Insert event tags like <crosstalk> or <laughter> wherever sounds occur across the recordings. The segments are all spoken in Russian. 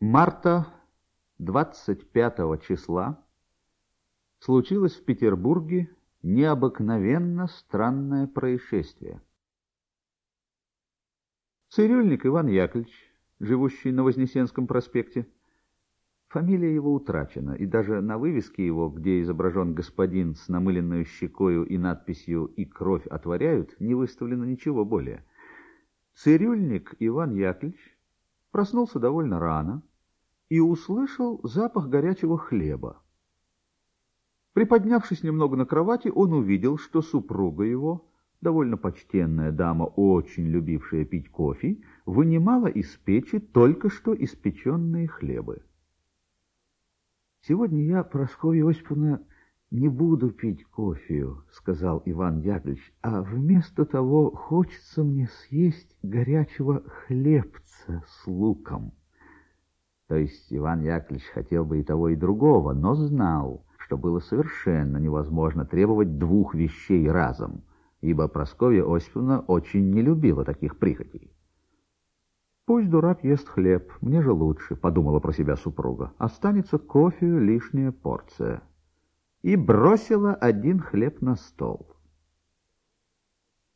Марта 25 числа случилось в Петербурге необыкновенно странное происшествие. Цирюльник Иван Яковлевич, живущий на Вознесенском проспекте, фамилия его утрачена, и даже на вывеске его, где изображен господин с намыленной щекою и надписью «И кровь отворяют», не выставлено ничего более. Цирюльник Иван Яковлевич проснулся довольно рано и услышал запах горячего хлеба. Приподнявшись немного на кровати, он увидел, что супруга его, довольно почтенная дама, очень любившая пить кофе, вынимала из печи только что испеченные хлебы. «Сегодня я, Прасковья Осиповна, не буду пить кофею», — сказал Иван Яковлевич, «а вместо того хочется мне съесть горячего хлебца с луком». То есть Иван Яковлевич хотел бы и того, и другого, но знал, что было совершенно невозможно требовать двух вещей разом, ибо Прасковья Осиповна очень не любила таких прихотей. «Пусть дурак ест хлеб, мне же лучше», — подумала про себя супруга. «Останется кофе лишняя порция» и бросила один хлеб на стол.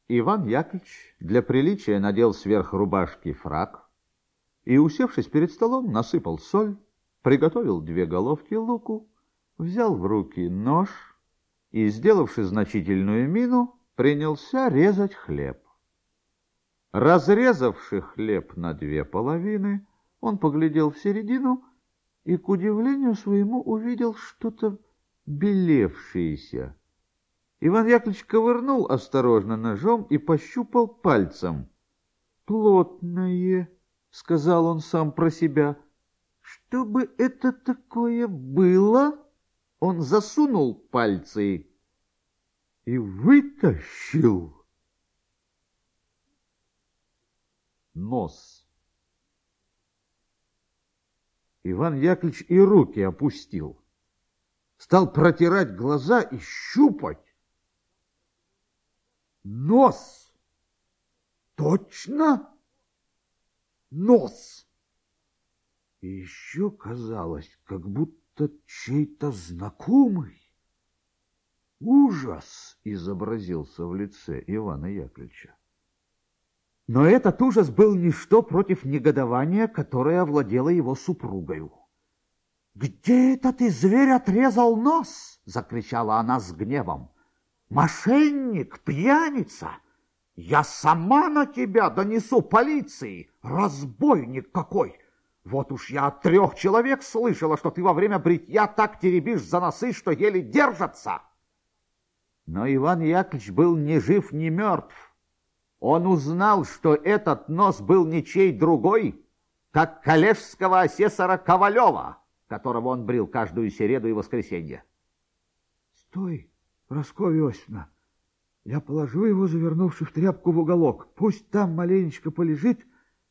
Иван Яковлевич для приличия надел сверх рубашки фрак и, усевшись перед столом, насыпал соль, приготовил две головки луку, взял в руки нож и, сделавши значительную мину, принялся резать хлеб. Разрезавши хлеб на две половины, он поглядел в середину и, к удивлению своему, увидел что-то белевшиеся. Иван Яковлевич ковырнул осторожно ножом и пощупал пальцем. «Плотное», — сказал он сам про себя. «Что бы это такое было?» Он засунул пальцы и вытащил нос. Иван Яковлевич и руки опустил стал протирать глаза и щупать. Нос! Точно? Нос! И еще казалось, как будто чей-то знакомый. Ужас изобразился в лице Ивана Яковлевича. Но этот ужас был ничто против негодования, которое овладело его супругою. «Где это ты, зверь, отрезал нос?» — закричала она с гневом. «Мошенник, пьяница! Я сама на тебя донесу полиции! Разбойник какой! Вот уж я от трех человек слышала, что ты во время бритья так теребишь за носы, что еле держатся!» Но Иван Яковлевич был ни жив, ни мертв. Он узнал, что этот нос был ничей другой, как коллежского асессора Ковалева которого он брил каждую середу и воскресенье. — Стой, Прасковья Осиповна, я положу его, завернувши в тряпку в уголок. Пусть там маленечко полежит,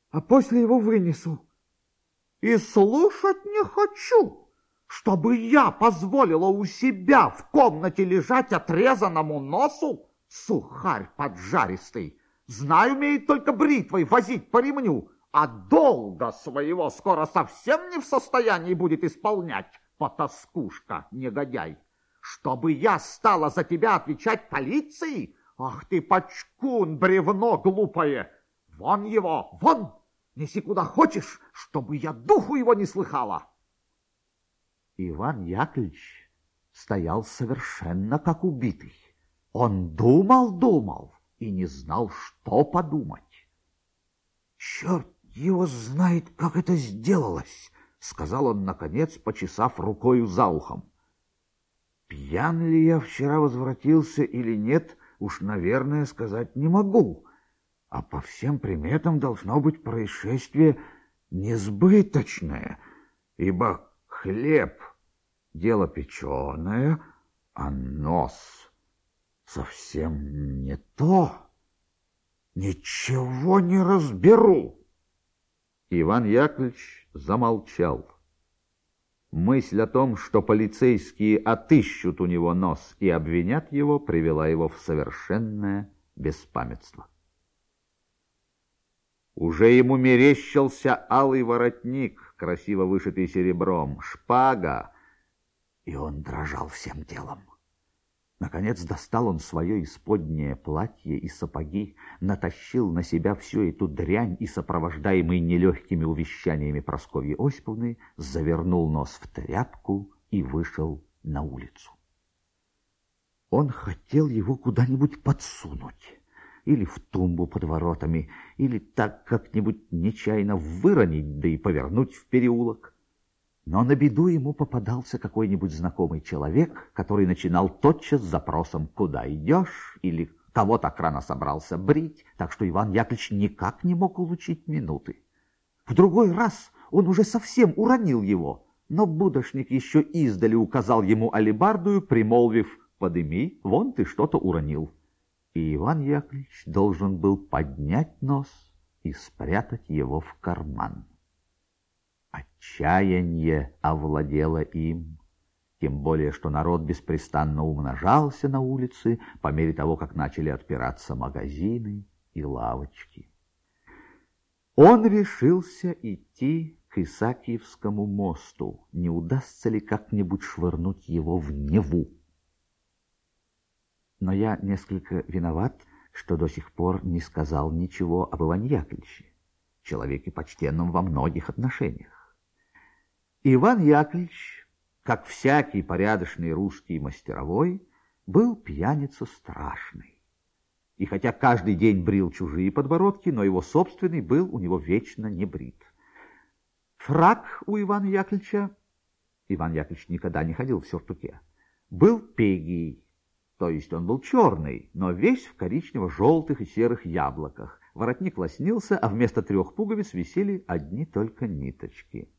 а после его вынесу. — И слушать не хочу, чтобы я позволила у себя в комнате лежать отрезанному носу, сухарь поджаристый. Знаю, умеет только бритвой возить по ремню, а долга своего скоро совсем не в состоянии будет исполнять, потаскушка, негодяй. Чтобы я стала за тебя отвечать полиции? Ах ты, пачкун, бревно глупое! Вон его, вон! Неси куда хочешь, чтобы я духу его не слыхала. Иван Яковлевич стоял совершенно как убитый. Он думал-думал и не знал, что подумать. Черт его знает, как это сделалось, сказал он, наконец, почесав рукою за ухом. Пьян ли я вчера возвратился или нет, уж, наверное, сказать не могу. А по всем приметам должно быть происшествие несбыточное, ибо хлеб — дело печеное, а нос совсем не то. Ничего не разберу. Иван Яковлевич замолчал. Мысль о том, что полицейские отыщут у него нос и обвинят его, привела его в совершенное беспамятство. Уже ему мерещился алый воротник, красиво вышитый серебром, шпага, и он дрожал всем телом. Наконец достал он свое исподнее платье и сапоги, натащил на себя всю эту дрянь и, сопровождаемый нелегкими увещаниями Прасковьи Осиповны, завернул нос в тряпку и вышел на улицу. Он хотел его куда-нибудь подсунуть, или в тумбу под воротами, или так как-нибудь нечаянно выронить, да и повернуть в переулок. Но на беду ему попадался какой-нибудь знакомый человек, который начинал тотчас с запросом «Куда идешь?» или «Кого так рано собрался брить?» Так что Иван Яковлевич никак не мог улучить минуты. В другой раз он уже совсем уронил его, но будошник еще издали указал ему алибардую, примолвив «Подыми, вон ты что-то уронил». И Иван Яковлевич должен был поднять нос и спрятать его в карман. Отчаяние овладело им, тем более, что народ беспрестанно умножался на улице по мере того, как начали отпираться магазины и лавочки. Он решился идти к Исаакиевскому мосту, не удастся ли как-нибудь швырнуть его в Неву. Но я несколько виноват, что до сих пор не сказал ничего об Иване Яковлевиче, человеке почтенном во многих отношениях. Иван Яковлевич, как всякий порядочный русский мастеровой, был пьяница страшный. И хотя каждый день брил чужие подбородки, но его собственный был у него вечно не брит. Фрак у Ивана Яковлевича, Иван Яковлевич никогда не ходил в сюртуке, был пегий, то есть он был черный, но весь в коричнево-желтых и серых яблоках. Воротник лоснился, а вместо трех пуговиц висели одни только ниточки.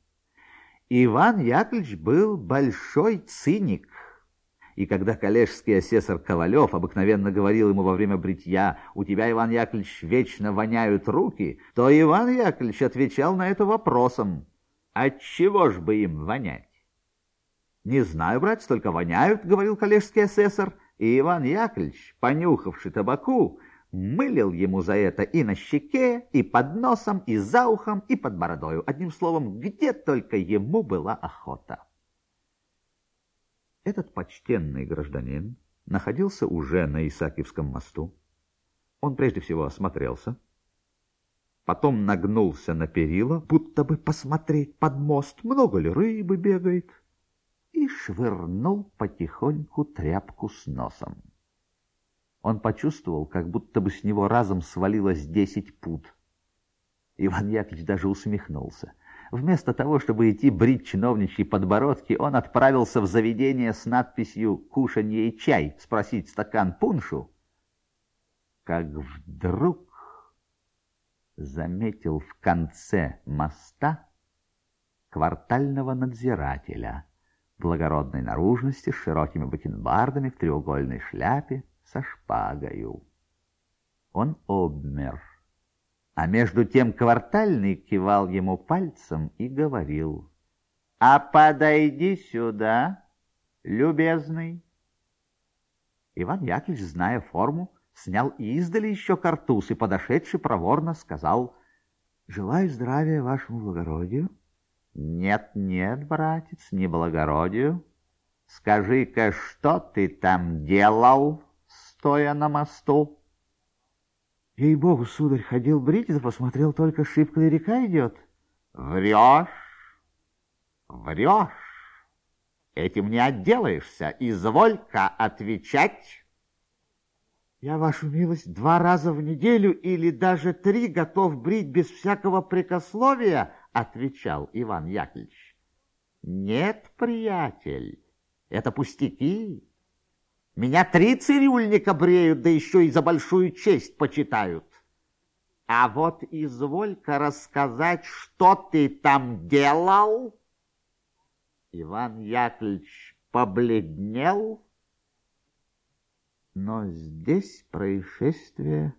Иван Яковлевич был большой циник. И когда коллежский асессор Ковалев обыкновенно говорил ему во время бритья «У тебя, Иван Яковлевич, вечно воняют руки», то Иван Яковлевич отвечал на это вопросом «Отчего ж бы им вонять?» «Не знаю, братец, только воняют», — говорил коллежский асессор, и Иван Яковлевич, понюхавший табаку, мылил ему за это и на щеке, и под носом, и за ухом, и под бородою. Одним словом, где только ему была охота. Этот почтенный гражданин находился уже на Исаакиевском мосту. Он прежде всего осмотрелся, потом нагнулся на перила, будто бы посмотреть под мост, много ли рыбы бегает, и швырнул потихоньку тряпку с носом. Он почувствовал, как будто бы с него разом свалилось десять пут. Иван Яковлевич даже усмехнулся. Вместо того, чтобы идти брить чиновничьи подбородки, он отправился в заведение с надписью «Кушанье и чай» спросить стакан пуншу. Как вдруг заметил в конце моста квартального надзирателя благородной наружности с широкими бакенбардами в треугольной шляпе, со шпагою. Он обмер, а между тем квартальный кивал ему пальцем и говорил, «А подойди сюда, любезный». Иван Яковлевич, зная форму, снял издали еще картуз и, подошедший проворно, сказал, «Желаю здравия вашему благородию». «Нет, нет, братец, не благородию. Скажи-ка, что ты там делал?» Стоя на мосту. Ей-богу, сударь, ходил брить, да посмотрел, только шибкая река идет. Врешь, врешь. Этим не отделаешься. Изволь-ка отвечать. Я, вашу милость, два раза в неделю или даже три готов брить без всякого прикословия, отвечал Иван Яковлевич. Нет, приятель, это пустяки. Меня три цирюльника бреют, да еще и за большую честь почитают. А вот изволь-ка рассказать, что ты там делал. Иван Яковлевич побледнел, но здесь происшествие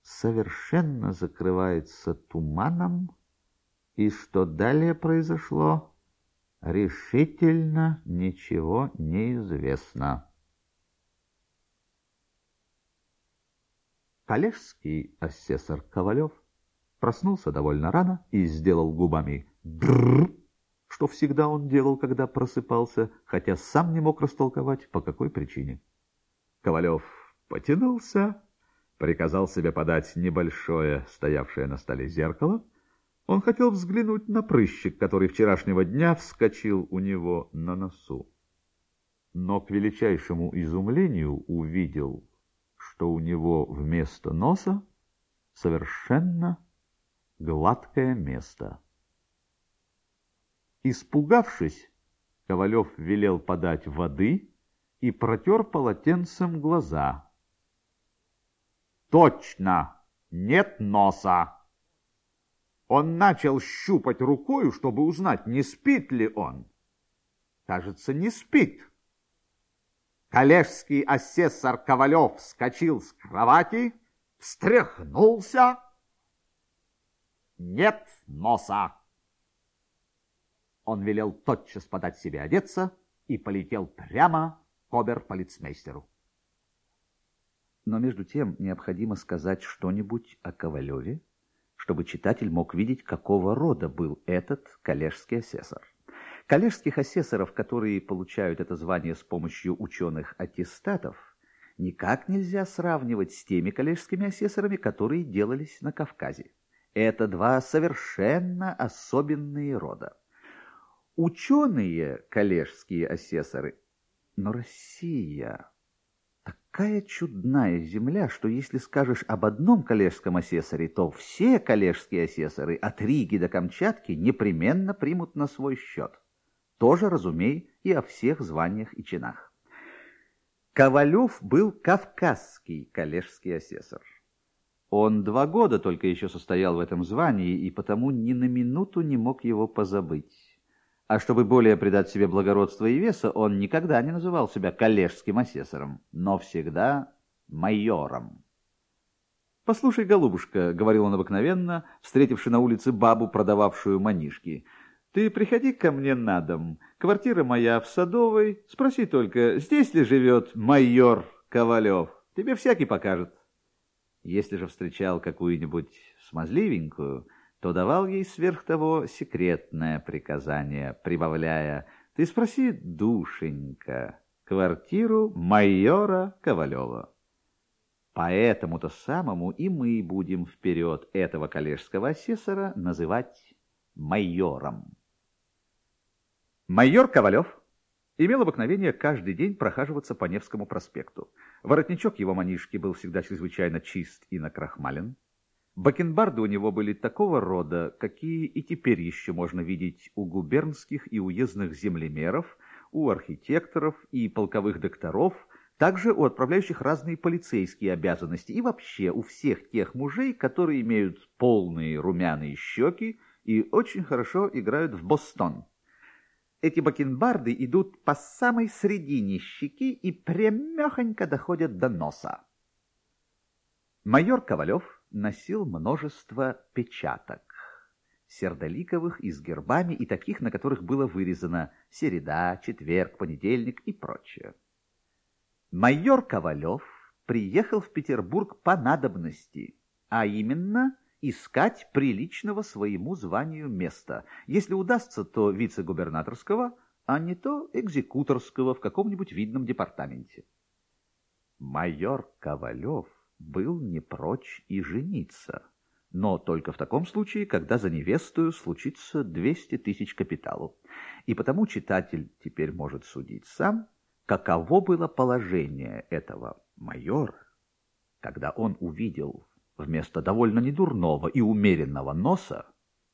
совершенно закрывается туманом, и что далее произошло, решительно ничего не известно. Коллежский асессор Ковалев Проснулся довольно рано и сделал губами «брррр», что всегда он делал, когда просыпался, хотя сам не мог растолковать, по какой причине. Ковалев потянулся, приказал себе подать небольшое, стоявшее на столе зеркало. Он хотел взглянуть на прыщик, который вчерашнего дня вскочил у него на носу. Но к величайшему изумлению увидел, что у него вместо носа совершенно гладкое место. Испугавшись, Ковалев велел подать воды и протер полотенцем глаза. Точно, нет носа. Он начал щупать рукою, чтобы узнать, не спит ли он. Кажется, не спит. Коллежский асессор Ковалев вскочил с кровати, встряхнулся. Нет носа. Он велел тотчас подать себе одеться и полетел прямо к оберполицмейстеру. Но между тем необходимо сказать что-нибудь о Ковалеве, чтобы читатель мог видеть, какого рода был этот коллежский асессор. Коллежских асессоров, которые получают это звание с помощью ученых аттестатов, никак нельзя сравнивать с теми коллежскими асессорами, которые делались на Кавказе. Это два совершенно особенные рода. Ученые коллежские асессоры, но Россия такая чудная земля, что если скажешь об одном коллежском асессоре, то все коллежские асессоры от Риги до Камчатки непременно примут на свой счет. Тоже, разумей, и о всех званиях и чинах. Ковалев был кавказский коллежский асессор. Он два года только еще состоял в этом звании, и потому ни на минуту не мог его позабыть. А чтобы более придать себе благородства и веса, он никогда не называл себя коллежским асессором, но всегда майором. «Послушай, голубушка», — говорил он обыкновенно, встретивши на улице бабу, продававшую манишки, — «ты приходи ко мне на дом. Квартира моя в Садовой. Спроси только, здесь ли живет майор Ковалев? Тебе всякий покажет». Если же встречал какую-нибудь смазливенькую, то давал ей сверх того секретное приказание, прибавляя «Ты спроси, душенька, квартиру майора Ковалева». Поэтому-то самому и мы будем вперед этого коллежского асессора называть майором. Майор Ковалев имел обыкновение каждый день прохаживаться по Невскому проспекту. Воротничок его манишки был всегда чрезвычайно чист и накрахмален. Бакенбарды у него были такого рода, какие и теперь еще можно видеть у губернских и уездных землемеров, у архитекторов и полковых докторов, также у отправляющих разные полицейские обязанности и вообще у всех тех мужей, которые имеют полные румяные щеки и очень хорошо играют в бостон. Эти бакенбарды идут по самой средине щеки и прямехонько доходят до носа. Майор Ковалев носил множество печаток, сердоликовых и с гербами, и таких, на которых было вырезано «Середа», «Четверг», «Понедельник» и прочее. Майор Ковалев приехал в Петербург по надобности, а именно искать приличного своему званию места. Если удастся, то вице-губернаторского, а не то экзекуторского в каком-нибудь видном департаменте. Майор Ковалев был не прочь и жениться, но только в таком случае, когда за невестою случится 200 тысяч капиталу. И потому читатель теперь может судить сам, каково было положение этого майора, когда он увидел вместо довольно недурного и умеренного носа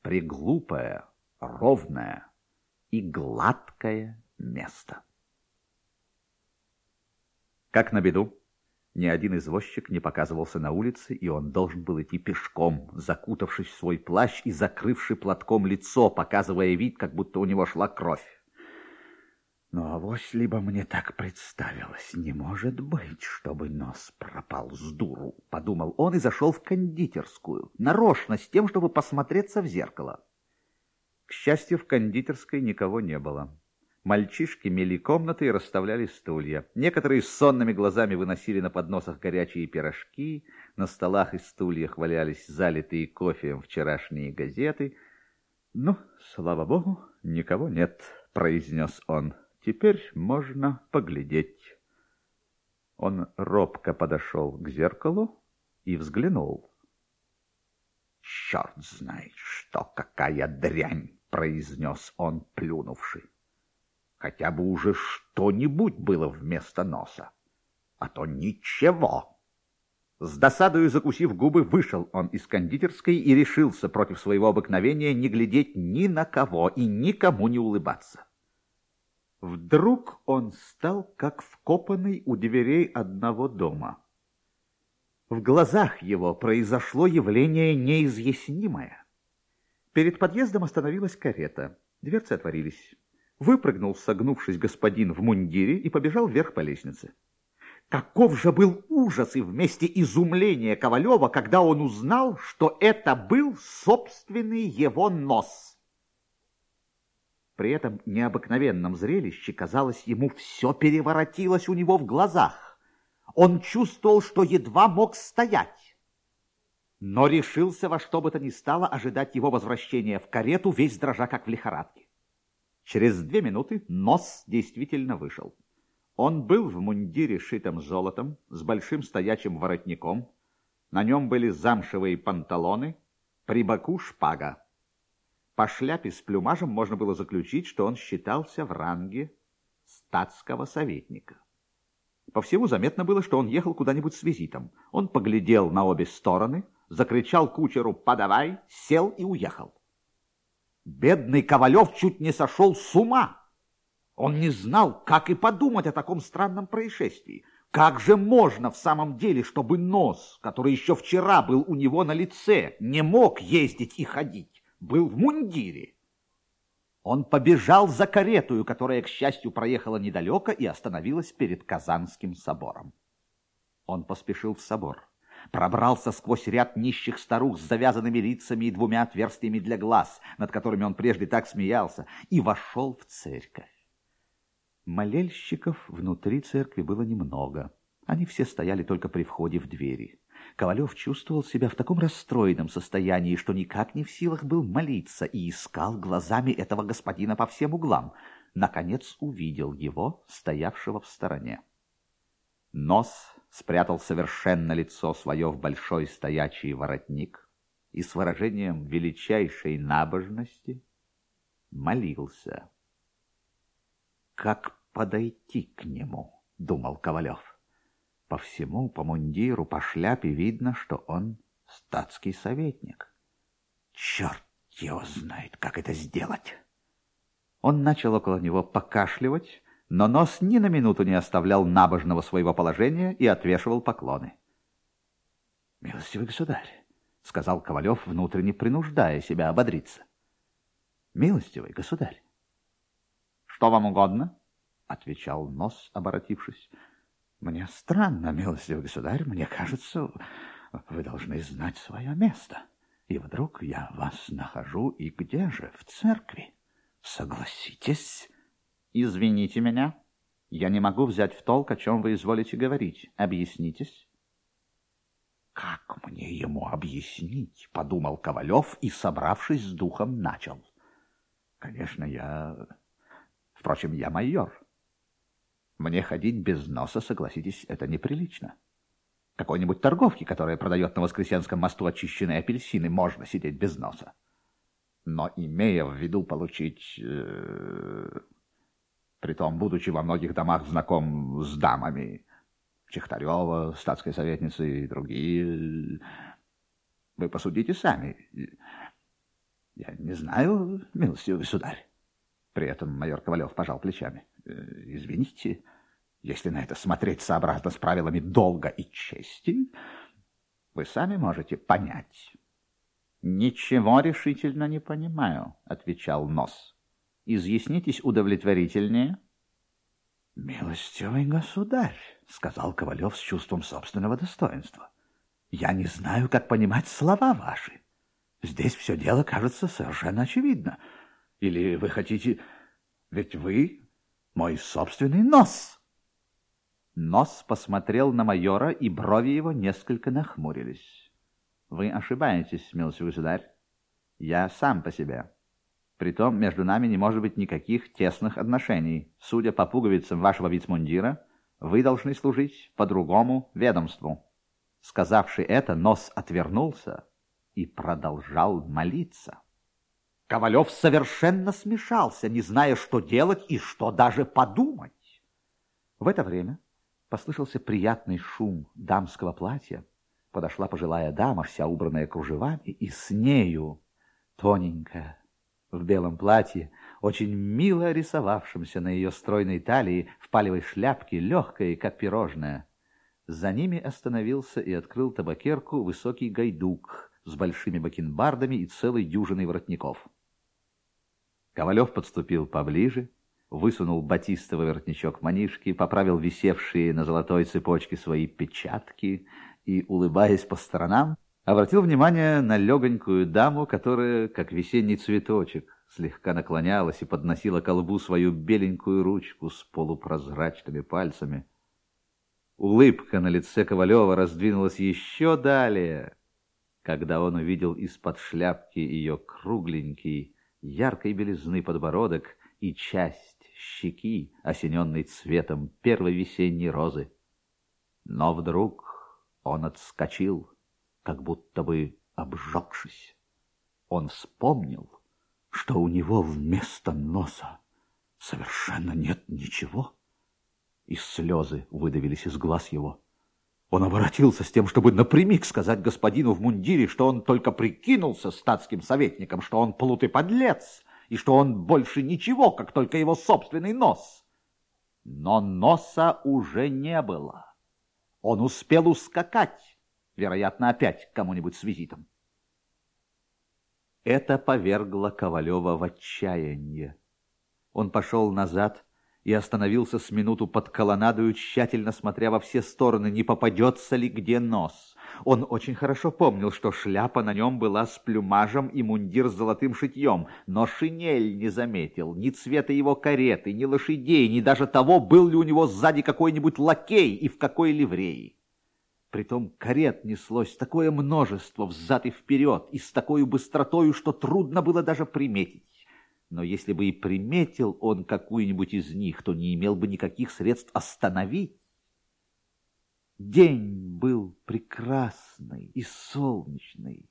приглупое, ровное и гладкое место. Как на беду, ни один извозчик не показывался на улице, и он должен был идти пешком, закутавшись в свой плащ и закрывший платком лицо, показывая вид, как будто у него шла кровь. Ну, авось либо мне так представилось. Не может быть, чтобы нос пропал с дуру, — подумал он и зашел в кондитерскую, нарочно, с тем, чтобы посмотреться в зеркало. К счастью, в кондитерской никого не было. Мальчишки мели комнаты и расставляли стулья. Некоторые с сонными глазами выносили на подносах горячие пирожки, на столах и стульях валялись залитые кофеем вчерашние газеты. «Ну, слава богу, никого нет», — произнес он. «Теперь можно поглядеть». Он робко подошел к зеркалу и взглянул. «Черт знает, что какая дрянь!» — произнес он, плюнувший. Хотя бы уже что-нибудь было вместо носа. А то ничего. С досадою закусив губы, вышел он из кондитерской и решился против своего обыкновения не глядеть ни на кого и никому не улыбаться. Вдруг он стал как вкопанный у дверей одного дома. В глазах его произошло явление неизъяснимое. Перед подъездом остановилась карета. Дверцы отворились. Выпрыгнул, согнувшись, господин в мундире и побежал вверх по лестнице. Каков же был ужас и вместе изумление Ковалева, когда он узнал, что это был собственный его нос. При этом необыкновенном зрелище, казалось, ему все переворотилось у него в глазах. Он чувствовал, что едва мог стоять. Но решился во что бы то ни стало ожидать его возвращения в карету, весь дрожа, как в лихорадке. Через две минуты нос действительно вышел. Он был в мундире, шитом золотом, с большим стоячим воротником. На нем были замшевые панталоны, при боку шпага. По шляпе с плюмажем можно было заключить, что он считался в ранге статского советника. По всему заметно было, что он ехал куда-нибудь с визитом. Он поглядел на обе стороны, закричал кучеру «Подавай!», сел и уехал. Бедный Ковалев чуть не сошел с ума. Он не знал, как и подумать о таком странном происшествии. Как же можно в самом деле, чтобы нос, который еще вчера был у него на лице, не мог ездить и ходить, был в мундире? Он побежал за каретую, которая, к счастью, проехала недалеко и остановилась перед Казанским собором. Он поспешил в собор пробрался сквозь ряд нищих старух с завязанными лицами и двумя отверстиями для глаз, над которыми он прежде так смеялся, и вошел в церковь. Молельщиков внутри церкви было немного. Они все стояли только при входе в двери. Ковалев чувствовал себя в таком расстроенном состоянии, что никак не в силах был молиться и искал глазами этого господина по всем углам. Наконец увидел его, стоявшего в стороне. Нос спрятал совершенно лицо свое в большой стоячий воротник и с выражением величайшей набожности молился. «Как подойти к нему?» — думал Ковалев. По всему, по мундиру, по шляпе видно, что он статский советник. Черт его знает, как это сделать. Он начал около него покашливать, но нос ни на минуту не оставлял набожного своего положения и отвешивал поклоны. — Милостивый государь, — сказал Ковалев, внутренне принуждая себя ободриться. — Милостивый государь. — Что вам угодно? — отвечал нос, оборотившись. — Мне странно, милостивый государь, мне кажется, вы должны знать свое место. И вдруг я вас нахожу, и где же? В церкви. Согласитесь... «Извините меня, я не могу взять в толк, о чем вы изволите говорить. Объяснитесь». «Как мне ему объяснить?» — подумал Ковалев и, собравшись с духом, начал. «Конечно, я... Впрочем, я майор. Мне ходить без носа, согласитесь, это неприлично. Какой-нибудь торговке, которая продает на Воскресенском мосту очищенные апельсины, можно сидеть без носа. Но, имея в виду получить... Э притом, будучи во многих домах знаком с дамами. Чехтарева, статская советница и другие. Вы посудите сами. Я не знаю, милостивый государь. При этом майор Ковалев пожал плечами. Э, извините, если на это смотреть сообразно с правилами долга и чести, вы сами можете понять. «Ничего решительно не понимаю», — отвечал Нос. Изъяснитесь удовлетворительнее. «Милостивый государь», — сказал Ковалев с чувством собственного достоинства, — «я не знаю, как понимать слова ваши. Здесь все дело кажется совершенно очевидно. Или вы хотите... Ведь вы Мой собственный нос. Нос посмотрел на майора, и брови его несколько нахмурились. Вы ошибаетесь, милостивый государь. Я сам по себе. Притом между нами не может быть никаких тесных отношений. Судя по пуговицам вашего вицмундира, вы должны служить по другому ведомству. Сказавший это, нос отвернулся и продолжал молиться. Ковалев совершенно смешался, не зная, что делать и что даже подумать. В это время послышался приятный шум дамского платья. Подошла пожилая дама, вся убранная кружевами, и с нею тоненькая, в белом платье, очень мило рисовавшемся на ее стройной талии, в палевой шляпке, легкой, как пирожное. За ними остановился и открыл табакерку высокий гайдук с большими бакенбардами и целой дюжиной воротников. Ковалев подступил поближе, высунул батистовый воротничок манишки, поправил висевшие на золотой цепочке свои печатки и, улыбаясь по сторонам, обратил внимание на легонькую даму, которая, как весенний цветочек, слегка наклонялась и подносила к лбу свою беленькую ручку с полупрозрачными пальцами. Улыбка на лице Ковалева раздвинулась еще далее, когда он увидел из-под шляпки ее кругленький, яркой белизны подбородок и часть щеки, осененной цветом первой весенней розы. Но вдруг он отскочил как будто бы обжегшись. Он вспомнил, что у него вместо носа совершенно нет ничего. И слезы выдавились из глаз его. Он обратился с тем, чтобы напрямик сказать господину в мундире, что он только прикинулся статским советником, что он плут подлец, и что он больше ничего, как только его собственный нос. Но носа уже не было. Он успел ускакать вероятно, опять к кому-нибудь с визитом. Это повергло Ковалева в отчаяние. Он пошел назад и остановился с минуту под колоннадою, тщательно смотря во все стороны, не попадется ли где нос. Он очень хорошо помнил, что шляпа на нем была с плюмажем и мундир с золотым шитьем, но шинель не заметил, ни цвета его кареты, ни лошадей, ни даже того, был ли у него сзади какой-нибудь лакей и в какой ливреи. Притом карет неслось такое множество взад и вперед, и с такой быстротою, что трудно было даже приметить. Но если бы и приметил он какую-нибудь из них, то не имел бы никаких средств остановить. День был прекрасный и солнечный.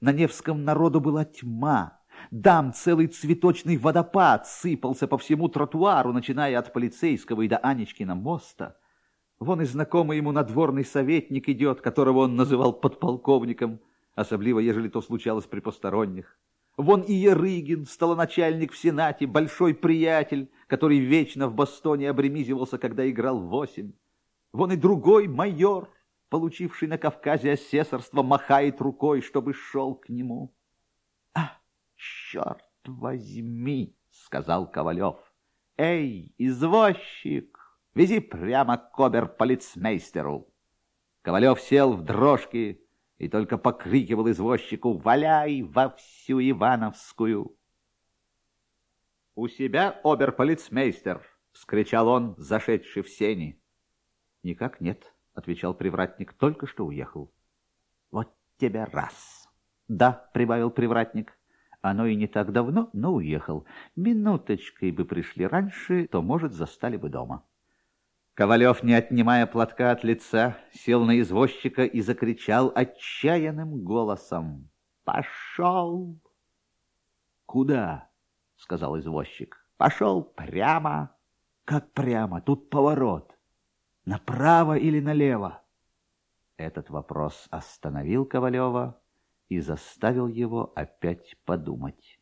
На Невском народу была тьма. Дам целый цветочный водопад сыпался по всему тротуару, начиная от полицейского и до Анечкина моста. Вон и знакомый ему надворный советник идет, которого он называл подполковником, особливо, ежели то случалось при посторонних. Вон и Ярыгин, столоначальник в Сенате, большой приятель, который вечно в Бостоне обремизивался, когда играл восемь. Вон и другой майор, получивший на Кавказе асессорство, махает рукой, чтобы шел к нему. — А, черт возьми, — сказал Ковалев. — Эй, извозчик! Вези прямо к обер-полицмейстеру. Ковалев сел в дрожки и только покрикивал извозчику «Валяй во всю Ивановскую!» «У себя обер-полицмейстер!» — вскричал он, зашедший в сени. «Никак нет», — отвечал привратник, — «только что уехал». «Вот тебе раз!» «Да», — прибавил привратник, — «оно и не так давно, но уехал. Минуточкой бы пришли раньше, то, может, застали бы дома». Ковалев, не отнимая платка от лица, сел на извозчика и закричал отчаянным голосом. «Пошел!» «Куда?» — сказал извозчик. «Пошел прямо». «Как прямо? Тут поворот. Направо или налево?» Этот вопрос остановил Ковалева и заставил его опять подумать.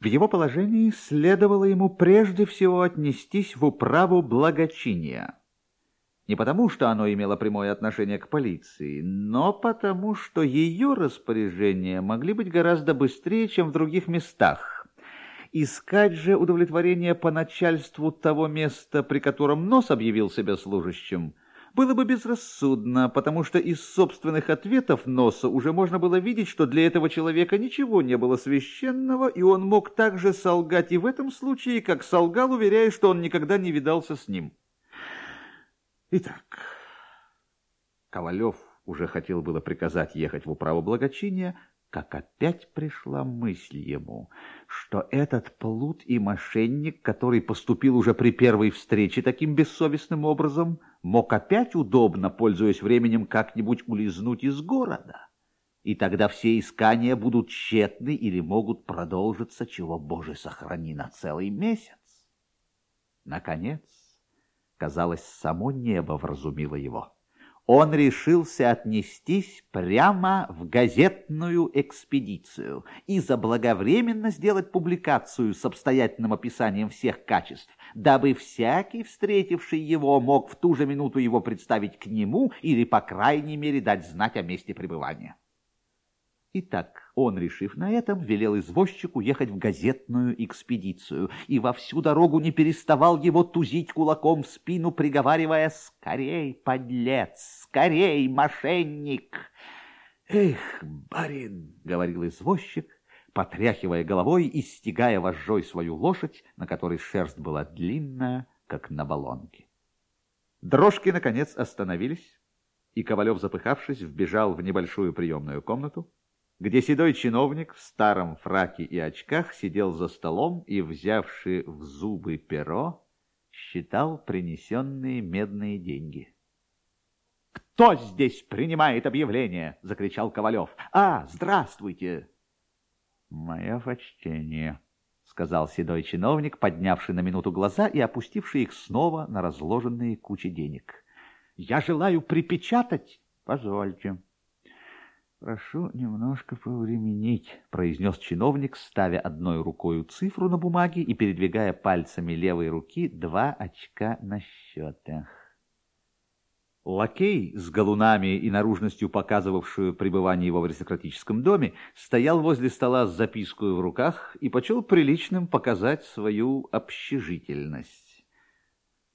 В его положении следовало ему прежде всего отнестись в управу благочиния. Не потому, что оно имело прямое отношение к полиции, но потому, что ее распоряжения могли быть гораздо быстрее, чем в других местах. Искать же удовлетворение по начальству того места, при котором нос объявил себя служащим, было бы безрассудно, потому что из собственных ответов Носа уже можно было видеть, что для этого человека ничего не было священного, и он мог также солгать и в этом случае, как солгал, уверяя, что он никогда не видался с ним. Итак, Ковалев уже хотел было приказать ехать в управу благочиния, как опять пришла мысль ему, что этот плут и мошенник, который поступил уже при первой встрече таким бессовестным образом, мог опять удобно, пользуясь временем, как-нибудь улизнуть из города. И тогда все искания будут тщетны или могут продолжиться, чего, Боже, сохрани на целый месяц. Наконец, казалось, само небо вразумило его он решился отнестись прямо в газетную экспедицию и заблаговременно сделать публикацию с обстоятельным описанием всех качеств, дабы всякий, встретивший его, мог в ту же минуту его представить к нему или, по крайней мере, дать знать о месте пребывания. Итак, он, решив на этом, велел извозчику ехать в газетную экспедицию и во всю дорогу не переставал его тузить кулаком в спину, приговаривая «Скорей, подлец! Скорей, мошенник!» «Эх, барин!» — говорил извозчик, потряхивая головой и стегая вожжой свою лошадь, на которой шерсть была длинная, как на баллонке. Дрожки, наконец, остановились, и Ковалев, запыхавшись, вбежал в небольшую приемную комнату, где седой чиновник в старом фраке и очках сидел за столом и, взявший в зубы перо, считал принесенные медные деньги. «Кто здесь принимает объявление?» — закричал Ковалев. «А, здравствуйте!» «Мое почтение», — сказал седой чиновник, поднявший на минуту глаза и опустивший их снова на разложенные кучи денег. «Я желаю припечатать...» «Позвольте». «Прошу немножко повременить», — произнес чиновник, ставя одной рукой цифру на бумаге и передвигая пальцами левой руки два очка на счетах. Лакей с галунами и наружностью, показывавшую пребывание его в аристократическом доме, стоял возле стола с запиской в руках и почел приличным показать свою общежительность.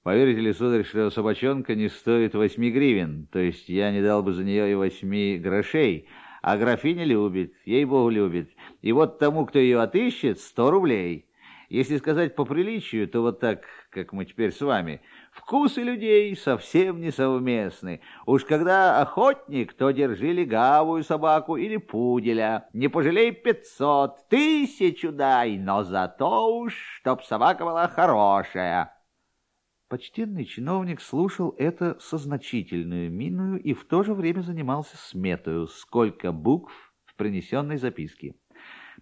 Поверите ли, сударь, что собачонка не стоит восьми гривен, то есть я не дал бы за нее и восьми грошей, а графиня любит, ей-богу любит, и вот тому, кто ее отыщет, сто рублей. Если сказать по приличию, то вот так, как мы теперь с вами, вкусы людей совсем не совместны. Уж когда охотник, то держи легавую собаку или пуделя, не пожалей пятьсот, тысячу дай, но зато уж, чтоб собака была хорошая». Почтенный чиновник слушал это со значительную миною и в то же время занимался сметою, сколько букв в принесенной записке.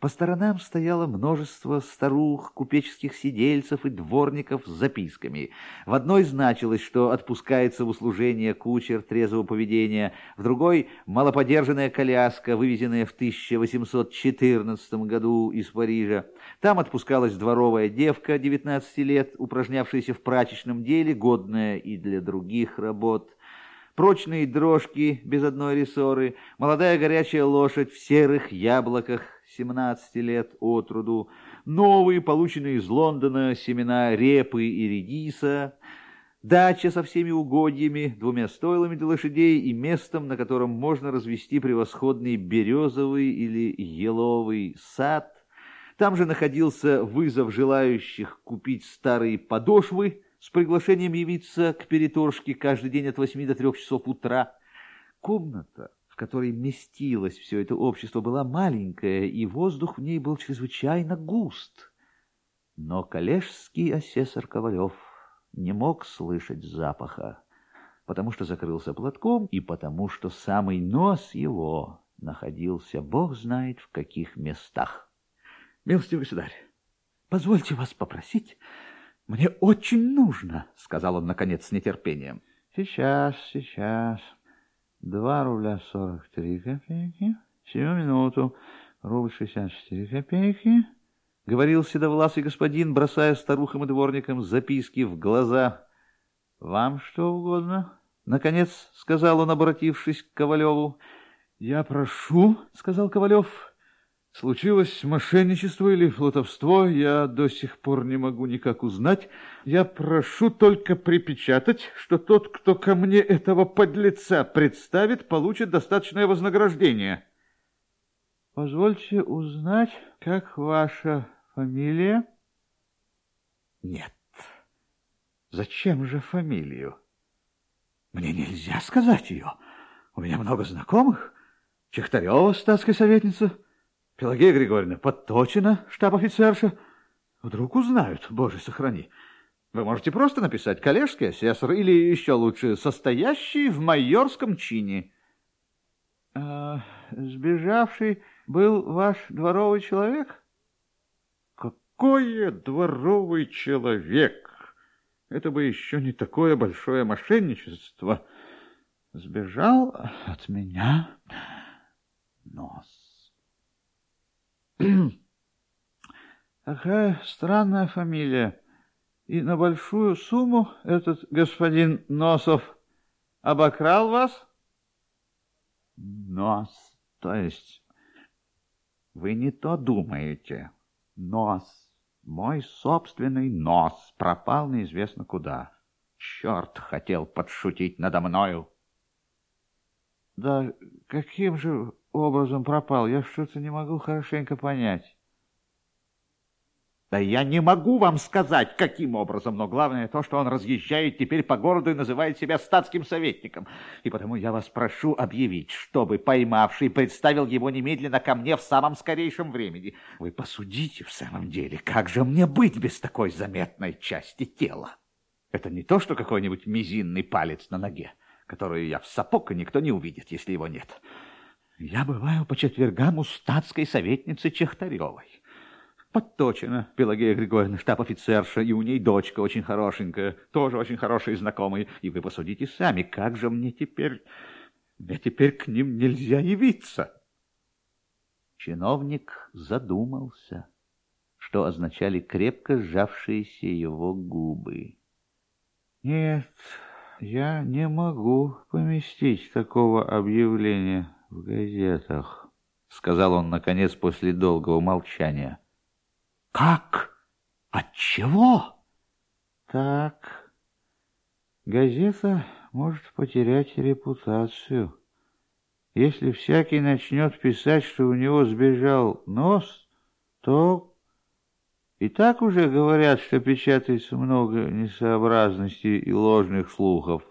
По сторонам стояло множество старух, купеческих сидельцев и дворников с записками. В одной значилось, что отпускается в услужение кучер трезвого поведения, в другой — малоподержанная коляска, вывезенная в 1814 году из Парижа. Там отпускалась дворовая девка 19 лет, упражнявшаяся в прачечном деле, годная и для других работ прочные дрожки без одной рессоры, молодая горячая лошадь в серых яблоках 17 лет от роду, новые, полученные из Лондона, семена репы и редиса, дача со всеми угодьями, двумя стойлами для лошадей и местом, на котором можно развести превосходный березовый или еловый сад. Там же находился вызов желающих купить старые подошвы с приглашением явиться к переторжке каждый день от 8 до 3 часов утра. Комната которой местилось все это общество, была маленькая, и воздух в ней был чрезвычайно густ. Но коллежский асессор Ковалев не мог слышать запаха, потому что закрылся платком и потому что самый нос его находился, бог знает в каких местах. «Милостивый государь, позвольте вас попросить, мне очень нужно», — сказал он, наконец, с нетерпением. «Сейчас, сейчас», Два рубля сорок три копейки. Сию минуту. Рубль шестьдесят четыре копейки. Говорил седовласый господин, бросая старухам и дворникам записки в глаза. «Вам что угодно?» Наконец, сказал он, обратившись к Ковалеву. «Я прошу», — сказал Ковалев, Случилось мошенничество или флотовство, я до сих пор не могу никак узнать. Я прошу только припечатать, что тот, кто ко мне этого подлеца представит, получит достаточное вознаграждение. Позвольте узнать, как ваша фамилия? Нет. Зачем же фамилию? Мне нельзя сказать ее. У меня много знакомых. Чехтарева, статская советница, Пелагея Григорьевна Подточина, штаб-офицерша. Вдруг узнают, боже сохрани. Вы можете просто написать «коллежский асессор» или еще лучше «состоящий в майорском чине». А, сбежавший был ваш дворовый человек? Какой дворовый человек? Это бы еще не такое большое мошенничество. Сбежал от меня нос. <clears throat> Какая странная фамилия. И на большую сумму этот господин Носов обокрал вас? Нос, то есть вы не то думаете. Нос, мой собственный нос пропал неизвестно куда. Черт хотел подшутить надо мною. Да каким же образом пропал? Я что-то не могу хорошенько понять. Да я не могу вам сказать, каким образом, но главное то, что он разъезжает теперь по городу и называет себя статским советником. И потому я вас прошу объявить, чтобы поймавший представил его немедленно ко мне в самом скорейшем времени. Вы посудите в самом деле, как же мне быть без такой заметной части тела? Это не то, что какой-нибудь мизинный палец на ноге, который я в сапог, и никто не увидит, если его нет. Я бываю по четвергам у статской советницы Чехтаревой. Подточена Пелагея Григорьевна, штаб-офицерша, и у ней дочка очень хорошенькая, тоже очень хорошие знакомые. И вы посудите сами, как же мне теперь... Мне теперь к ним нельзя явиться. Чиновник задумался, что означали крепко сжавшиеся его губы. Нет, я не могу поместить такого объявления в газетах, сказал он, наконец, после долгого молчания. Как? От чего? Так, газета может потерять репутацию. Если всякий начнет писать, что у него сбежал нос, то и так уже говорят, что печатается много несообразностей и ложных слухов.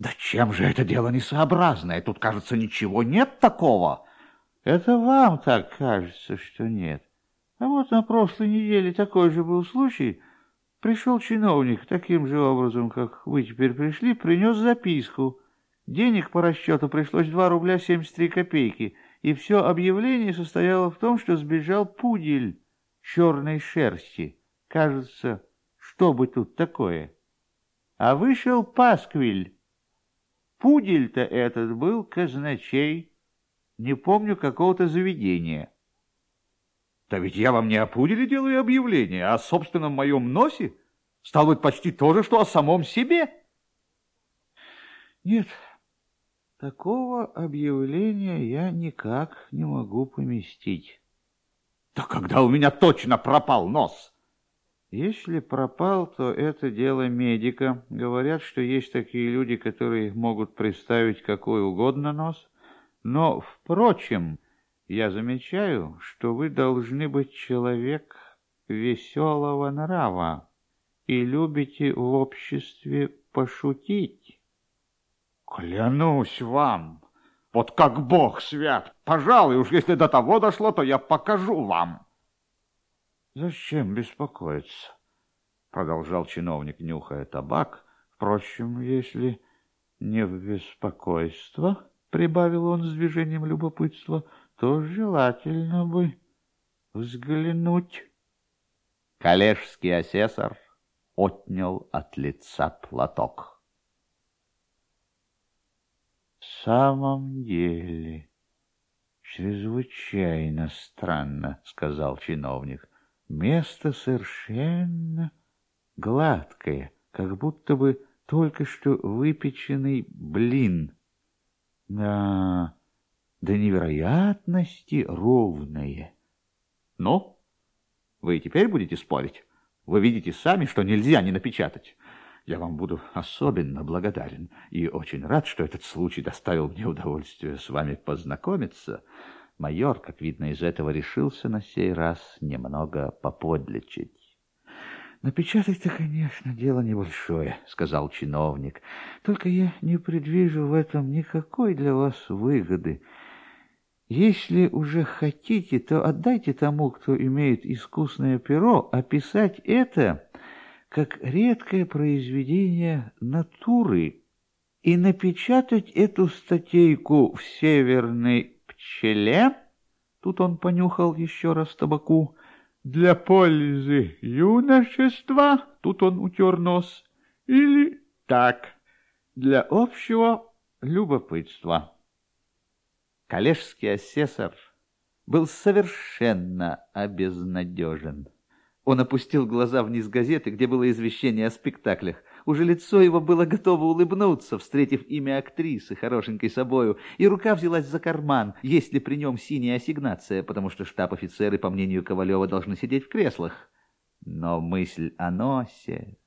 Да чем же это дело несообразное? Тут, кажется, ничего нет такого. Это вам так кажется, что нет. А вот на прошлой неделе такой же был случай. Пришел чиновник таким же образом, как вы теперь пришли, принес записку. Денег по расчету пришлось 2 рубля 73 копейки, и все объявление состояло в том, что сбежал пудель черной шерсти. Кажется, что бы тут такое? А вышел пасквиль. Пудель-то этот был казначей, не помню какого-то заведения. Да ведь я вам не о пуделе делаю объявление, а о собственном моем носе. Стало быть, почти то же, что о самом себе. Нет, такого объявления я никак не могу поместить. Да когда у меня точно пропал нос? Если пропал, то это дело медика. Говорят, что есть такие люди, которые могут представить какой угодно нос. Но, впрочем... Я замечаю, что вы должны быть человек веселого нрава и любите в обществе пошутить. Клянусь вам, вот как Бог свят, пожалуй, уж если до того дошло, то я покажу вам. Зачем беспокоиться? Продолжал чиновник, нюхая табак. Впрочем, если не в беспокойство, прибавил он с движением любопытства, — то желательно бы взглянуть. Коллежский асессор отнял от лица платок. В самом деле, чрезвычайно странно, сказал чиновник. Место совершенно гладкое, как будто бы только что выпеченный блин. Да, до невероятности ровное. Ну, вы теперь будете спорить? Вы видите сами, что нельзя не напечатать. Я вам буду особенно благодарен и очень рад, что этот случай доставил мне удовольствие с вами познакомиться. Майор, как видно из этого, решился на сей раз немного поподлечить. «Напечатать-то, конечно, дело небольшое», — сказал чиновник. «Только я не предвижу в этом никакой для вас выгоды. Если уже хотите, то отдайте тому, кто имеет искусное перо, описать это как редкое произведение натуры и напечатать эту статейку в «Северной пчеле». Тут он понюхал еще раз табаку для пользы юношества, тут он утер нос, или так, для общего любопытства. Коллежский асессор был совершенно обезнадежен. Он опустил глаза вниз газеты, где было извещение о спектаклях. Уже лицо его было готово улыбнуться, встретив имя актрисы, хорошенькой собою, и рука взялась за карман, есть ли при нем синяя ассигнация, потому что штаб-офицеры, по мнению Ковалева, должны сидеть в креслах. Но мысль о носе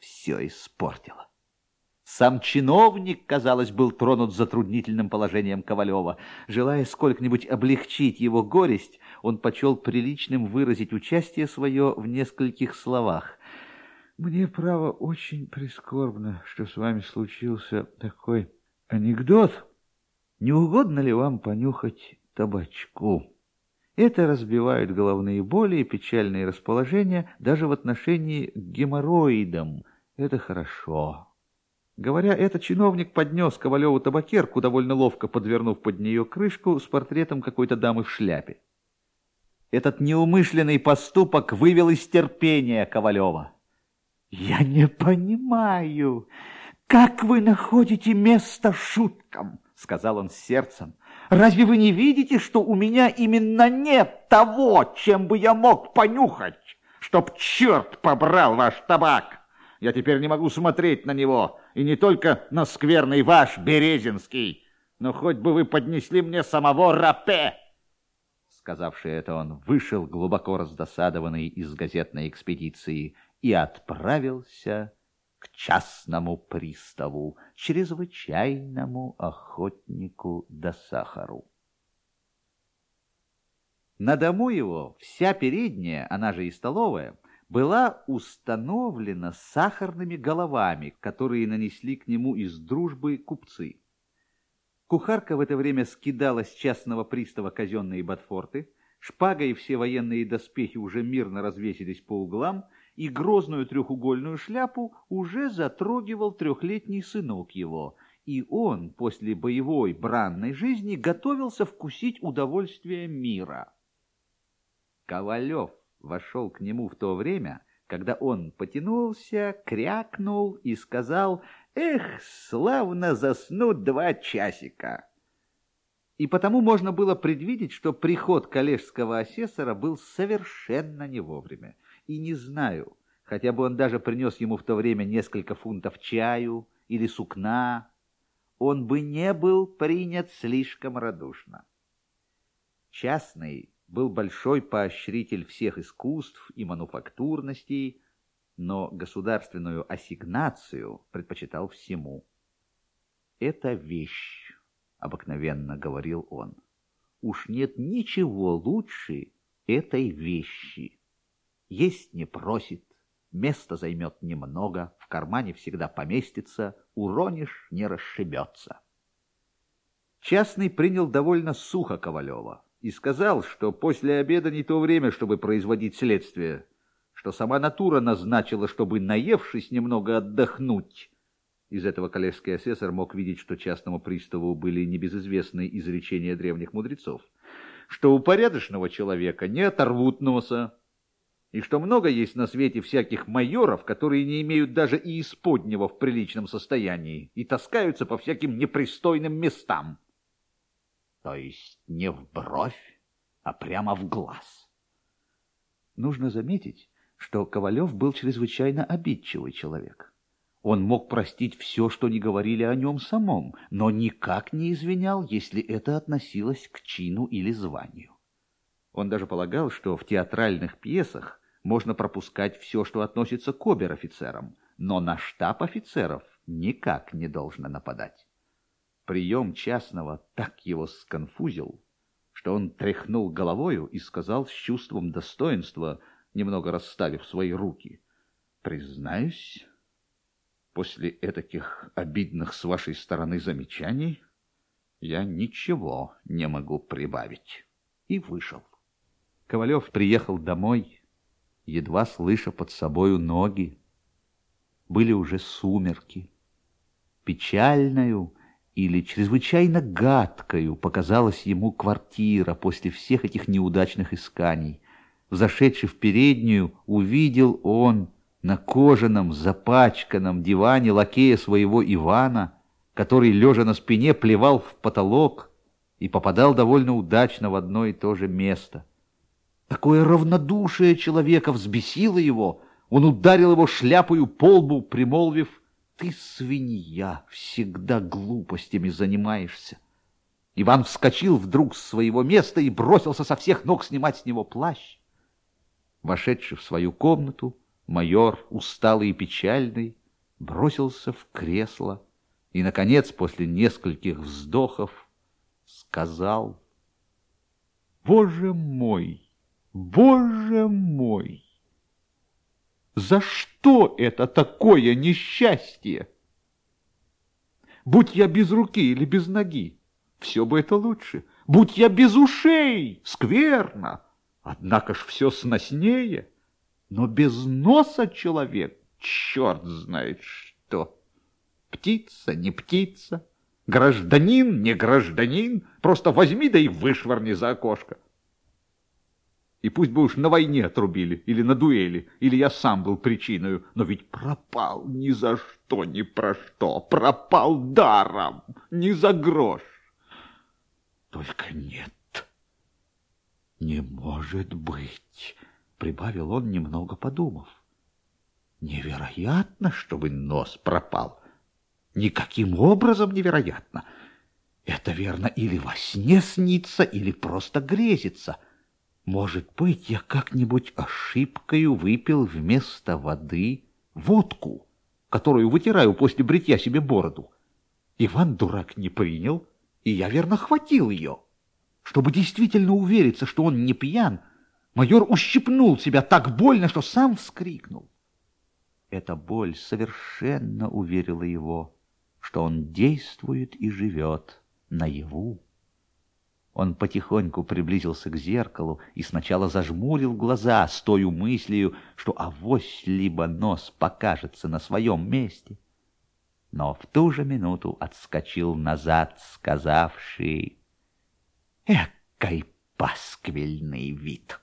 все испортила. Сам чиновник, казалось, был тронут затруднительным положением Ковалева. Желая сколько-нибудь облегчить его горесть, он почел приличным выразить участие свое в нескольких словах. «Мне, право, очень прискорбно, что с вами случился такой анекдот. Не угодно ли вам понюхать табачку?» Это разбивает головные боли и печальные расположения даже в отношении к геморроидам. Это хорошо. Говоря это, чиновник поднес Ковалеву табакерку, довольно ловко подвернув под нее крышку с портретом какой-то дамы в шляпе. Этот неумышленный поступок вывел из терпения Ковалева. «Я не понимаю, как вы находите место шуткам?» — сказал он с сердцем. «Разве вы не видите, что у меня именно нет того, чем бы я мог понюхать, чтоб черт побрал ваш табак?» Я теперь не могу смотреть на него, и не только на скверный ваш Березинский, но хоть бы вы поднесли мне самого Рапе!» Сказавший это, он вышел, глубоко раздосадованный из газетной экспедиции, и отправился к частному приставу, чрезвычайному охотнику до сахару. На дому его вся передняя, она же и столовая, была установлена сахарными головами, которые нанесли к нему из дружбы купцы. Кухарка в это время скидала с частного пристава казенные ботфорты, шпага и все военные доспехи уже мирно развесились по углам, и грозную трехугольную шляпу уже затрогивал трехлетний сынок его, и он после боевой бранной жизни готовился вкусить удовольствие мира. Ковалев вошел к нему в то время, когда он потянулся, крякнул и сказал «Эх, славно заснуть два часика!» И потому можно было предвидеть, что приход коллежского асессора был совершенно не вовремя. И не знаю, хотя бы он даже принес ему в то время несколько фунтов чаю или сукна, он бы не был принят слишком радушно. Частный был большой поощритель всех искусств и мануфактурностей, но государственную ассигнацию предпочитал всему. «Это вещь», — обыкновенно говорил он. «Уж нет ничего лучше этой вещи. Есть не просит, место займет немного, в кармане всегда поместится, уронишь — не расшибется». Частный принял довольно сухо Ковалева и сказал, что после обеда не то время, чтобы производить следствие, что сама натура назначила, чтобы, наевшись, немного отдохнуть. Из этого коллежский асессор мог видеть, что частному приставу были небезызвестны изречения древних мудрецов, что у порядочного человека не оторвут носа, и что много есть на свете всяких майоров, которые не имеют даже и исподнего в приличном состоянии и таскаются по всяким непристойным местам то есть не в бровь, а прямо в глаз. Нужно заметить, что Ковалев был чрезвычайно обидчивый человек. Он мог простить все, что не говорили о нем самом, но никак не извинял, если это относилось к чину или званию. Он даже полагал, что в театральных пьесах можно пропускать все, что относится к обер-офицерам, но на штаб офицеров никак не должно нападать. Прием частного так его сконфузил, что он тряхнул головою и сказал с чувством достоинства, немного расставив свои руки, «Признаюсь, после этих обидных с вашей стороны замечаний я ничего не могу прибавить». И вышел. Ковалев приехал домой, едва слыша под собою ноги. Были уже сумерки. Печальною или чрезвычайно гадкою показалась ему квартира после всех этих неудачных исканий. Зашедший в переднюю, увидел он на кожаном запачканном диване лакея своего Ивана, который, лежа на спине, плевал в потолок и попадал довольно удачно в одно и то же место. Такое равнодушие человека взбесило его, он ударил его шляпою по лбу, примолвив ты, свинья, всегда глупостями занимаешься. Иван вскочил вдруг с своего места и бросился со всех ног снимать с него плащ. Вошедший в свою комнату, майор, усталый и печальный, бросился в кресло и, наконец, после нескольких вздохов, сказал «Боже мой, Боже мой!» За что это такое несчастье? Будь я без руки или без ноги, все бы это лучше. Будь я без ушей, скверно, однако ж все сноснее. Но без носа человек, черт знает что. Птица, не птица, гражданин, не гражданин, просто возьми да и вышвырни за окошко. И пусть бы уж на войне отрубили, или на дуэли, или я сам был причиной, но ведь пропал ни за что, ни про что, пропал даром, ни за грош. Только нет, не может быть, прибавил он, немного подумав. Невероятно, чтобы нос пропал. Никаким образом невероятно. Это верно или во сне снится, или просто грезится — может быть, я как-нибудь ошибкою выпил вместо воды водку, которую вытираю после бритья себе бороду. Иван дурак не принял, и я верно хватил ее. Чтобы действительно увериться, что он не пьян, майор ущипнул себя так больно, что сам вскрикнул. Эта боль совершенно уверила его, что он действует и живет наяву. Он потихоньку приблизился к зеркалу и сначала зажмурил глаза с той мыслью, что авось либо нос покажется на своем месте. Но в ту же минуту отскочил назад, сказавший «Экой пасквильный вид!»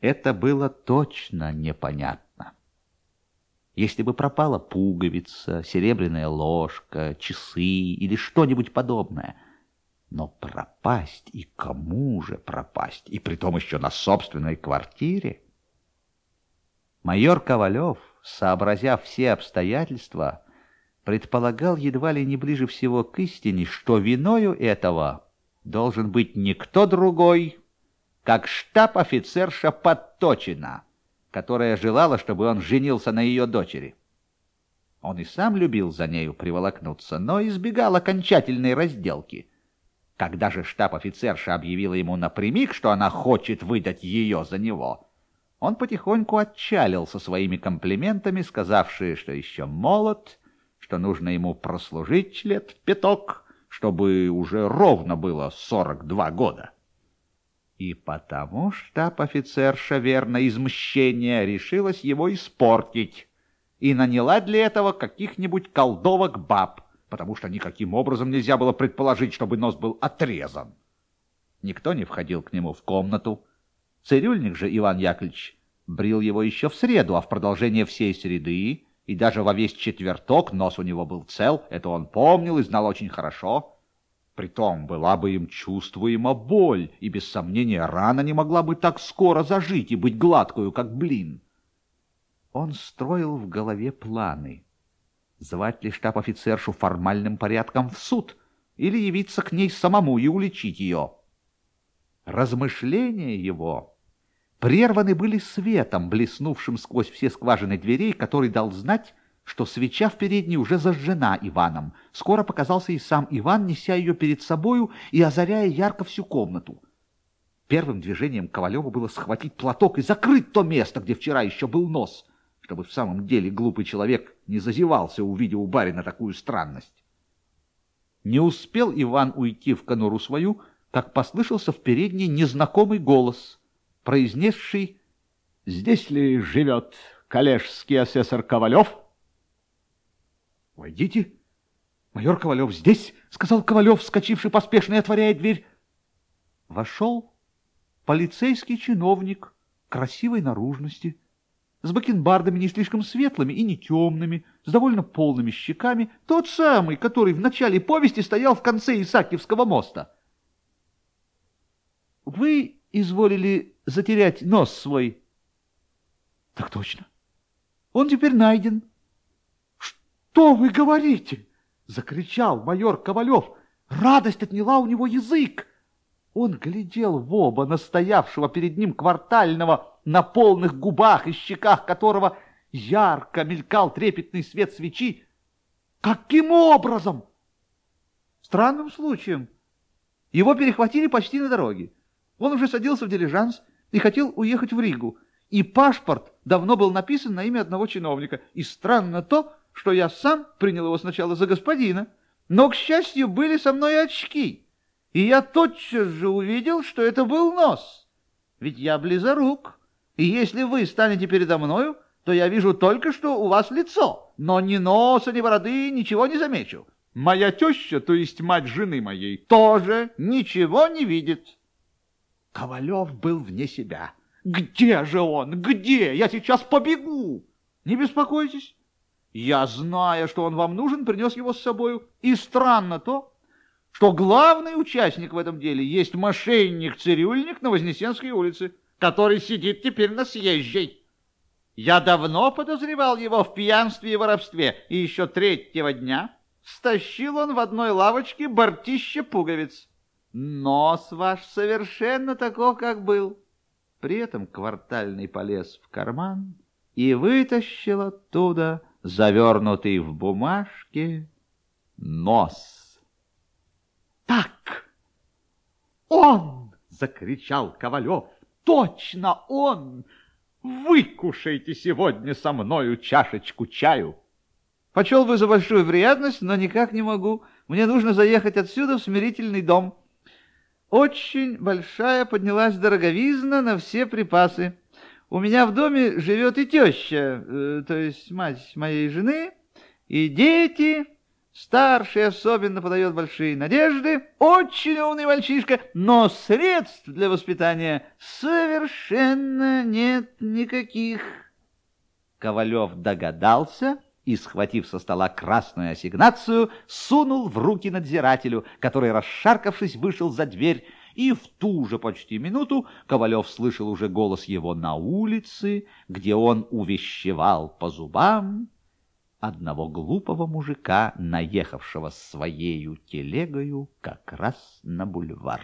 Это было точно непонятно. Если бы пропала пуговица, серебряная ложка, часы или что-нибудь подобное — но пропасть и кому же пропасть, и притом еще на собственной квартире? Майор Ковалев, сообразя все обстоятельства, предполагал едва ли не ближе всего к истине, что виною этого должен быть никто другой, как штаб-офицерша Подточина, которая желала, чтобы он женился на ее дочери. Он и сам любил за нею приволокнуться, но избегал окончательной разделки — когда же штаб-офицерша объявила ему напрямик, что она хочет выдать ее за него, он потихоньку отчалил со своими комплиментами, сказавшие, что еще молод, что нужно ему прослужить лет пяток, чтобы уже ровно было сорок два года. И потому штаб-офицерша, верно из мщения, решилась его испортить и наняла для этого каких-нибудь колдовок баб, потому что никаким образом нельзя было предположить, чтобы нос был отрезан. Никто не входил к нему в комнату. Цирюльник же Иван Яковлевич брил его еще в среду, а в продолжение всей среды и даже во весь четверток нос у него был цел, это он помнил и знал очень хорошо. Притом была бы им чувствуема боль, и без сомнения рана не могла бы так скоро зажить и быть гладкую, как блин. Он строил в голове планы. Звать ли штаб-офицершу формальным порядком в суд или явиться к ней самому и уличить ее? Размышления его прерваны были светом, блеснувшим сквозь все скважины дверей, который дал знать, что свеча в передней уже зажжена Иваном. Скоро показался и сам Иван, неся ее перед собою и озаряя ярко всю комнату. Первым движением Ковалева было схватить платок и закрыть то место, где вчера еще был нос, чтобы в самом деле глупый человек не зазевался, увидев у барина такую странность. Не успел Иван уйти в конуру свою, как послышался в передней незнакомый голос, произнесший «Здесь ли живет коллежский асессор Ковалев?» «Войдите!» «Майор Ковалев здесь?» — сказал Ковалев, вскочивший поспешно и отворяя дверь. Вошел полицейский чиновник красивой наружности, с бакенбардами не слишком светлыми и не темными, с довольно полными щеками, тот самый, который в начале повести стоял в конце Исаакиевского моста. «Вы изволили затерять нос свой?» «Так точно. Он теперь найден». «Что вы говорите?» — закричал майор Ковалев. Радость отняла у него язык. Он глядел в оба настоявшего перед ним квартального, на полных губах и щеках которого ярко мелькал трепетный свет свечи. Каким образом? Странным случаем. Его перехватили почти на дороге. Он уже садился в дилижанс и хотел уехать в Ригу. И паспорт давно был написан на имя одного чиновника. И странно то, что я сам принял его сначала за господина, но, к счастью, были со мной очки, и я тотчас же увидел, что это был нос. Ведь я близорук, и если вы станете передо мною, то я вижу только, что у вас лицо, но ни носа, ни бороды, ничего не замечу. Моя теща, то есть мать жены моей, тоже ничего не видит. Ковалев был вне себя. «Где же он? Где? Я сейчас побегу!» «Не беспокойтесь, я, зная, что он вам нужен, принес его с собою. И странно то, что главный участник в этом деле есть мошенник-цирюльник на Вознесенской улице, который сидит теперь на съезжей. Я давно подозревал его в пьянстве и воровстве, и еще третьего дня стащил он в одной лавочке бортище пуговиц. Нос ваш совершенно таков, как был. При этом квартальный полез в карман и вытащил оттуда завернутый в бумажке нос. «Так! Он!» — закричал Ковалев. «Точно он! Выкушайте сегодня со мною чашечку чаю!» Почел бы за большую приятность, но никак не могу. Мне нужно заехать отсюда в смирительный дом. Очень большая поднялась дороговизна на все припасы. У меня в доме живет и теща, э, то есть мать моей жены, и дети. Старший особенно подает большие надежды. Очень умный мальчишка, но средств для воспитания совершенно нет никаких. Ковалев догадался и, схватив со стола красную ассигнацию, сунул в руки надзирателю, который, расшаркавшись, вышел за дверь и в ту же почти минуту Ковалев слышал уже голос его на улице, где он увещевал по зубам одного глупого мужика, наехавшего своею телегою как раз на бульвар.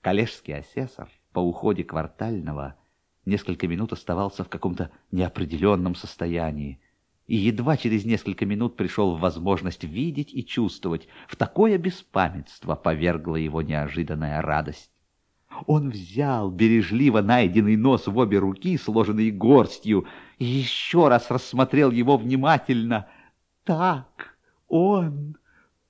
Коллежский асессор по уходе квартального несколько минут оставался в каком-то неопределенном состоянии, и едва через несколько минут пришел в возможность видеть и чувствовать. В такое беспамятство повергла его неожиданная радость. Он взял бережливо найденный нос в обе руки, сложенный горстью, и еще раз рассмотрел его внимательно. «Так, он,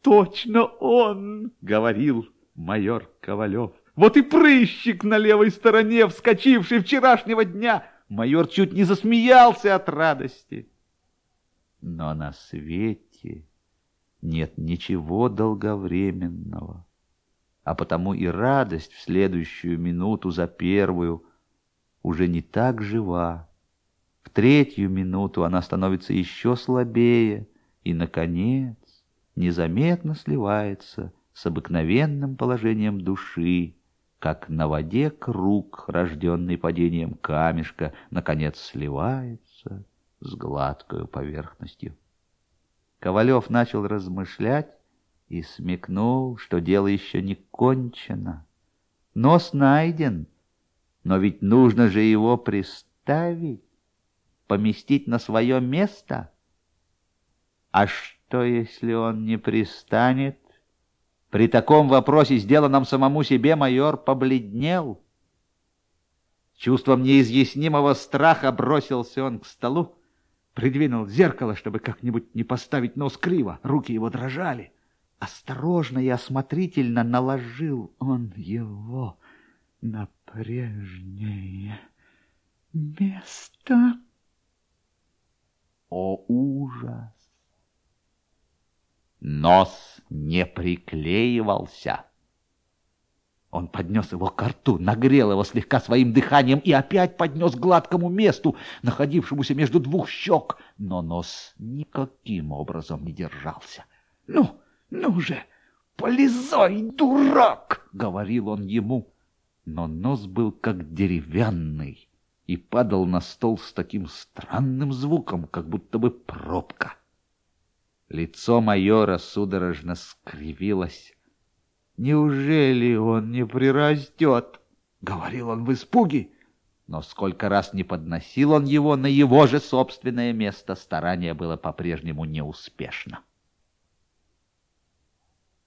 точно он!» — говорил майор Ковалев. «Вот и прыщик на левой стороне, вскочивший вчерашнего дня!» Майор чуть не засмеялся от радости. Но на свете нет ничего долговременного, а потому и радость в следующую минуту за первую уже не так жива. В третью минуту она становится еще слабее и, наконец, незаметно сливается с обыкновенным положением души, как на воде круг, рожденный падением камешка, наконец сливается с гладкой поверхностью. Ковалев начал размышлять и смекнул, что дело еще не кончено. Нос найден, но ведь нужно же его приставить, поместить на свое место. А что, если он не пристанет? При таком вопросе, сделанном самому себе, майор побледнел. Чувством неизъяснимого страха бросился он к столу, придвинул зеркало, чтобы как-нибудь не поставить нос криво. Руки его дрожали. Осторожно и осмотрительно наложил он его на прежнее место. О, ужас! Нос не приклеивался. Он поднес его к рту, нагрел его слегка своим дыханием и опять поднес к гладкому месту, находившемуся между двух щек, но нос никаким образом не держался. — Ну, ну же, полезай, дурак! — говорил он ему. Но нос был как деревянный и падал на стол с таким странным звуком, как будто бы пробка. Лицо майора судорожно скривилось. «Неужели он не прирастет?» — говорил он в испуге. Но сколько раз не подносил он его на его же собственное место, старание было по-прежнему неуспешно.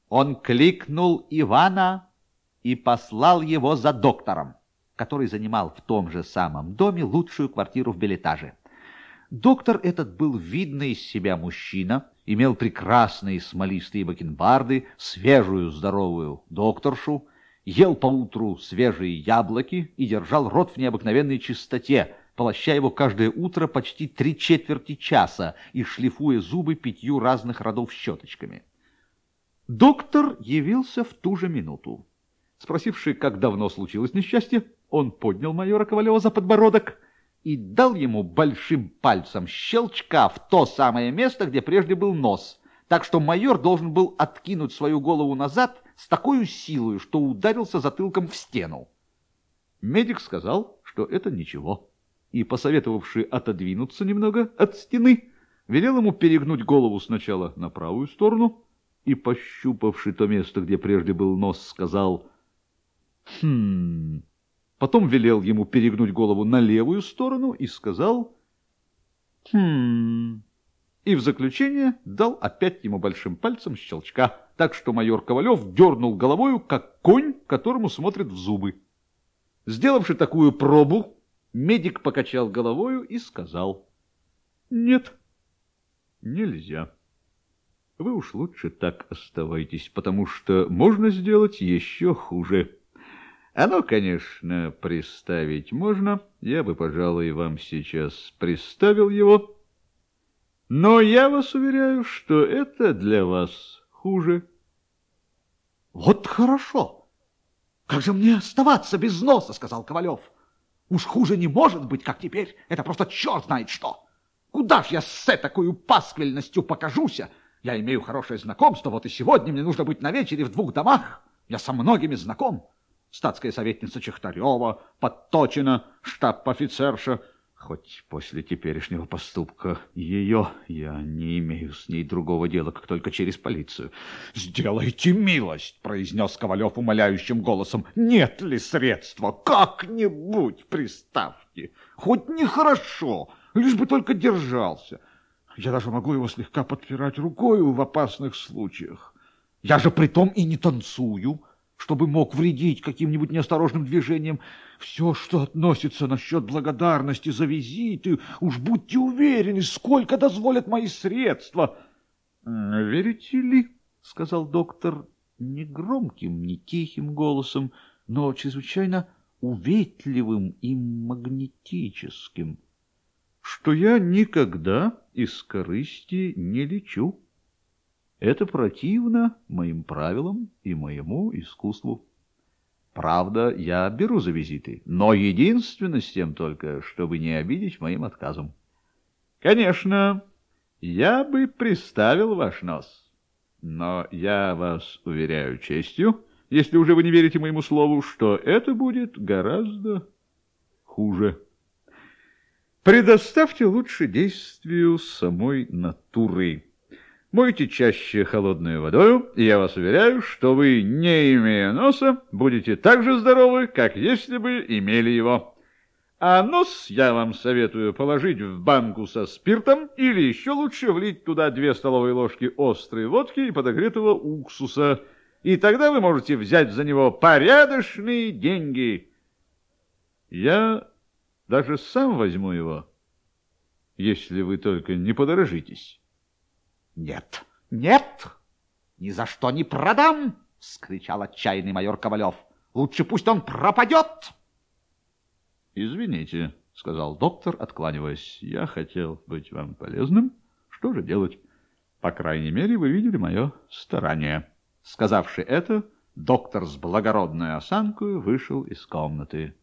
Он кликнул Ивана и послал его за доктором, который занимал в том же самом доме лучшую квартиру в билетаже. Доктор этот был видный из себя мужчина, имел прекрасные смолистые бакенбарды, свежую здоровую докторшу, ел поутру свежие яблоки и держал рот в необыкновенной чистоте, полоща его каждое утро почти три четверти часа и шлифуя зубы пятью разных родов щеточками. Доктор явился в ту же минуту. Спросивший, как давно случилось несчастье, он поднял майора Ковалева за подбородок и дал ему большим пальцем щелчка в то самое место, где прежде был нос, так что майор должен был откинуть свою голову назад с такой силой, что ударился затылком в стену. Медик сказал, что это ничего, и, посоветовавший отодвинуться немного от стены, велел ему перегнуть голову сначала на правую сторону и, пощупавший то место, где прежде был нос, сказал «Хм...» Потом велел ему перегнуть голову на левую сторону и сказал «Хм...» И в заключение дал опять ему большим пальцем щелчка, так что майор Ковалев дернул головою, как конь, которому смотрит в зубы. Сделавши такую пробу, медик покачал головою и сказал «Нет, нельзя». Вы уж лучше так оставайтесь, потому что можно сделать еще хуже. Оно, конечно, приставить можно. Я бы, пожалуй, вам сейчас приставил его. Но я вас уверяю, что это для вас хуже. Вот хорошо. Как же мне оставаться без носа, сказал Ковалев. Уж хуже не может быть, как теперь. Это просто черт знает что. Куда ж я с такой пасквильностью покажуся? Я имею хорошее знакомство, вот и сегодня мне нужно быть на вечере в двух домах. Я со многими знаком статская советница Чехтарева, Подточина, штаб-офицерша. Хоть после теперешнего поступка ее я не имею с ней другого дела, как только через полицию. «Сделайте милость!» — произнес Ковалев умоляющим голосом. «Нет ли средства? Как-нибудь приставьте! Хоть нехорошо, лишь бы только держался. Я даже могу его слегка подпирать рукою в опасных случаях. Я же притом и не танцую» чтобы мог вредить каким-нибудь неосторожным движением. Все, что относится насчет благодарности за визиты, уж будьте уверены, сколько дозволят мои средства. — Верите ли, — сказал доктор не громким, не тихим голосом, но чрезвычайно уветливым и магнетическим, что я никогда из корысти не лечу. Это противно моим правилам и моему искусству. Правда, я беру за визиты, но единственно с тем только, чтобы не обидеть моим отказом. Конечно, я бы приставил ваш нос, но я вас уверяю честью, если уже вы не верите моему слову, что это будет гораздо хуже. Предоставьте лучше действию самой натуры. Мойте чаще холодной водою, и я вас уверяю, что вы, не имея носа, будете так же здоровы, как если бы имели его. А нос я вам советую положить в банку со спиртом или еще лучше влить туда две столовые ложки острой водки и подогретого уксуса. И тогда вы можете взять за него порядочные деньги. Я даже сам возьму его, если вы только не подорожитесь. Нет, нет, ни за что не продам, — скричал отчаянный майор Ковалев. Лучше пусть он пропадет. Извините, — сказал доктор, откланиваясь. Я хотел быть вам полезным. Что же делать? По крайней мере, вы видели мое старание. Сказавши это, доктор с благородной осанкой вышел из комнаты.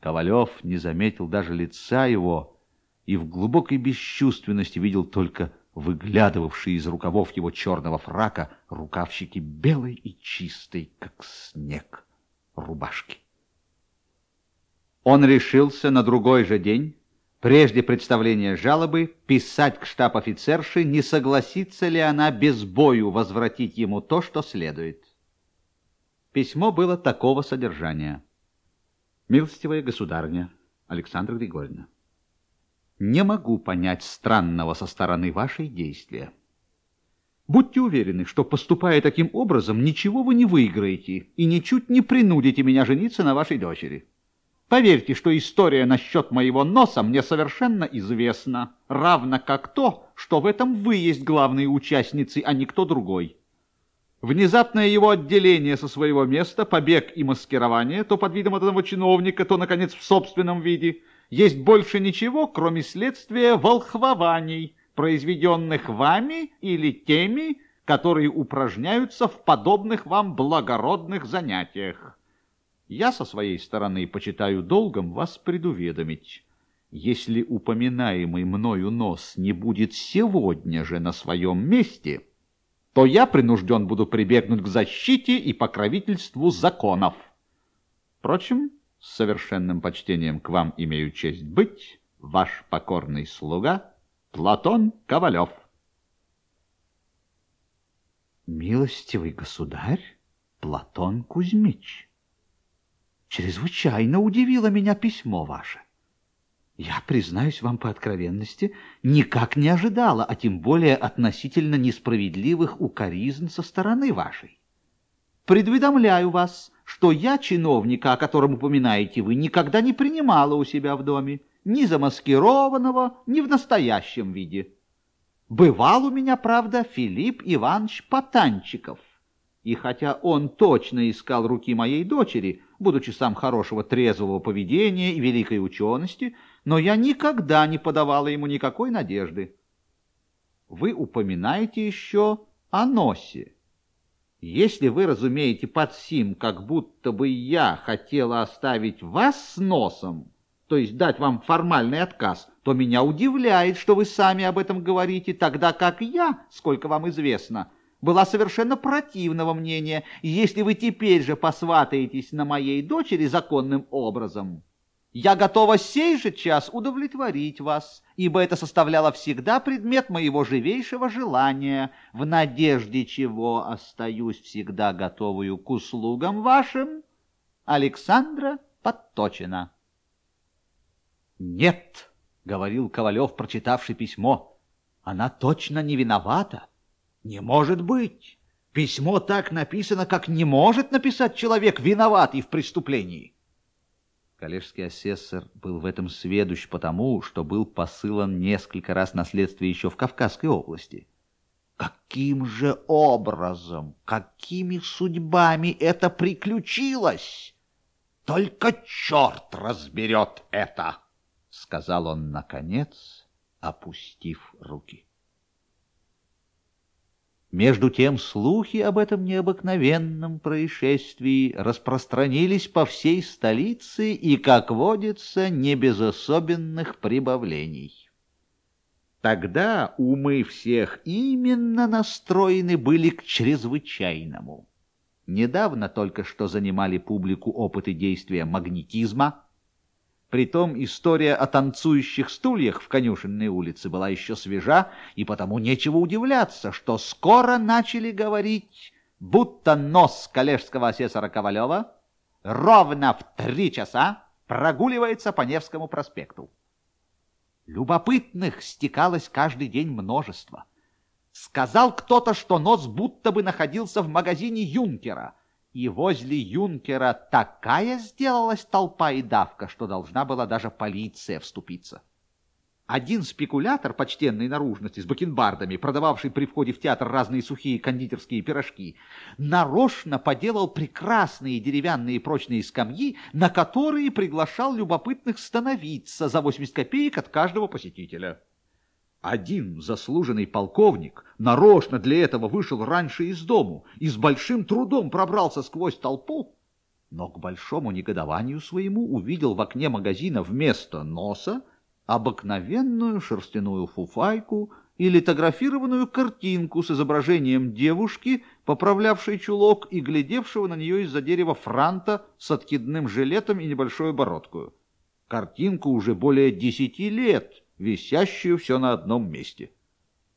Ковалев не заметил даже лица его и в глубокой бесчувственности видел только выглядывавшие из рукавов его черного фрака рукавчики белой и чистой, как снег, рубашки. Он решился на другой же день, прежде представления жалобы, писать к штаб-офицерше, не согласится ли она без бою возвратить ему то, что следует. Письмо было такого содержания. «Милостивая государня Александра Григорьевна, не могу понять странного со стороны вашей действия. Будьте уверены, что, поступая таким образом, ничего вы не выиграете и ничуть не принудите меня жениться на вашей дочери. Поверьте, что история насчет моего носа мне совершенно известна, равно как то, что в этом вы есть главные участницы, а не кто другой. Внезапное его отделение со своего места, побег и маскирование, то под видом одного чиновника, то, наконец, в собственном виде – есть больше ничего, кроме следствия волхвований, произведенных вами или теми, которые упражняются в подобных вам благородных занятиях. Я со своей стороны почитаю долгом вас предуведомить. Если упоминаемый мною нос не будет сегодня же на своем месте, то я принужден буду прибегнуть к защите и покровительству законов. Впрочем, с совершенным почтением к вам имею честь быть, ваш покорный слуга Платон Ковалев. Милостивый государь Платон Кузьмич, чрезвычайно удивило меня письмо ваше. Я, признаюсь вам по откровенности, никак не ожидала, а тем более относительно несправедливых укоризн со стороны вашей. Предведомляю вас, что я чиновника, о котором упоминаете вы, никогда не принимала у себя в доме, ни замаскированного, ни в настоящем виде. Бывал у меня, правда, Филипп Иванович Потанчиков. И хотя он точно искал руки моей дочери, будучи сам хорошего трезвого поведения и великой учености, но я никогда не подавала ему никакой надежды. Вы упоминаете еще о носе. Если вы разумеете под сим, как будто бы я хотела оставить вас с носом, то есть дать вам формальный отказ, то меня удивляет, что вы сами об этом говорите, тогда как я, сколько вам известно, была совершенно противного мнения, если вы теперь же посватаетесь на моей дочери законным образом, я готова сей же час удовлетворить вас, ибо это составляло всегда предмет моего живейшего желания, в надежде чего остаюсь всегда готовую к услугам вашим. Александра Подточина. «Нет», — говорил Ковалев, прочитавший письмо, — «она точно не виновата. Не может быть. Письмо так написано, как не может написать человек, виноватый в преступлении». Коллежский асессор был в этом сведущ потому, что был посылан несколько раз на следствие еще в Кавказской области. Каким же образом, какими судьбами это приключилось? Только черт разберет это, — сказал он наконец, опустив руки. Между тем слухи об этом необыкновенном происшествии распространились по всей столице и, как водится, не без особенных прибавлений. Тогда умы всех именно настроены были к чрезвычайному. недавно только что занимали публику опыты действия магнетизма. Притом история о танцующих стульях в конюшенной улице была еще свежа, и потому нечего удивляться, что скоро начали говорить, будто нос коллежского асессора Ковалева ровно в три часа прогуливается по Невскому проспекту. Любопытных стекалось каждый день множество. Сказал кто-то, что нос будто бы находился в магазине Юнкера, и возле Юнкера такая сделалась толпа и давка, что должна была даже полиция вступиться. Один спекулятор почтенной наружности с бакенбардами, продававший при входе в театр разные сухие кондитерские пирожки, нарочно поделал прекрасные деревянные прочные скамьи, на которые приглашал любопытных становиться за 80 копеек от каждого посетителя. Один заслуженный полковник нарочно для этого вышел раньше из дому и с большим трудом пробрался сквозь толпу, но к большому негодованию своему увидел в окне магазина вместо носа обыкновенную шерстяную фуфайку и литографированную картинку с изображением девушки, поправлявшей чулок и глядевшего на нее из-за дерева франта с откидным жилетом и небольшой бородкою. Картинку уже более десяти лет, висящую все на одном месте.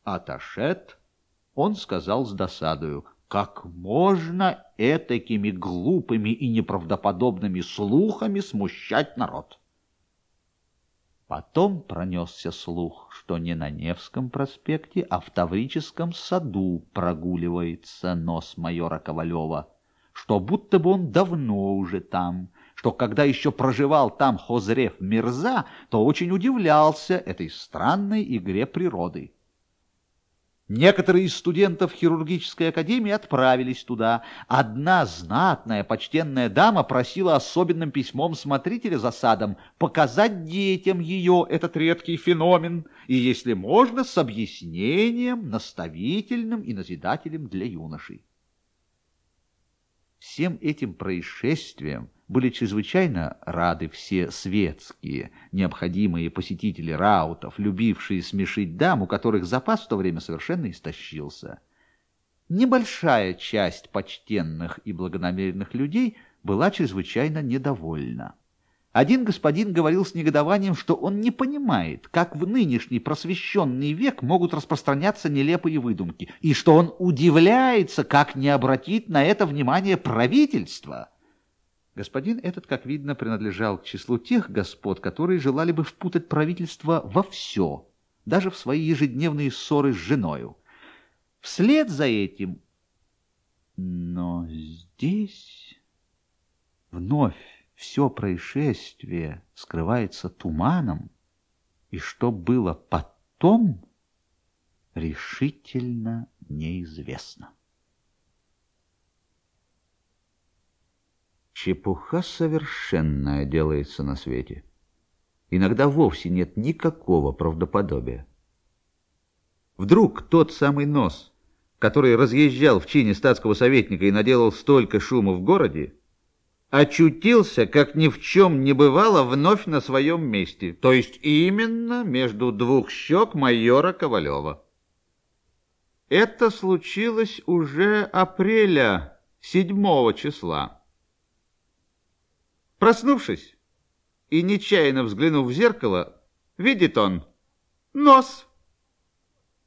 Аташет, он сказал с досадою, как можно этакими глупыми и неправдоподобными слухами смущать народ. Потом пронесся слух, что не на Невском проспекте, а в Таврическом саду прогуливается нос майора Ковалева, что будто бы он давно уже там, что когда еще проживал там Хозрев Мирза, то очень удивлялся этой странной игре природы. Некоторые из студентов хирургической академии отправились туда. Одна знатная, почтенная дама просила особенным письмом смотрителя за садом показать детям ее этот редкий феномен, и, если можно, с объяснением, наставительным и назидательным для юношей. Всем этим происшествиям были чрезвычайно рады все светские, необходимые посетители раутов, любившие смешить дам, у которых запас в то время совершенно истощился. Небольшая часть почтенных и благонамеренных людей была чрезвычайно недовольна. Один господин говорил с негодованием, что он не понимает, как в нынешний просвещенный век могут распространяться нелепые выдумки, и что он удивляется, как не обратит на это внимание правительство. Господин этот, как видно, принадлежал к числу тех господ, которые желали бы впутать правительство во все, даже в свои ежедневные ссоры с женою. Вслед за этим... Но здесь вновь все происшествие скрывается туманом, и что было потом, решительно неизвестно. Чепуха совершенная делается на свете. Иногда вовсе нет никакого правдоподобия. Вдруг тот самый нос, который разъезжал в чине статского советника и наделал столько шума в городе, очутился, как ни в чем не бывало, вновь на своем месте, то есть именно между двух щек майора Ковалева. Это случилось уже апреля седьмого числа. Проснувшись и нечаянно взглянув в зеркало, видит он нос.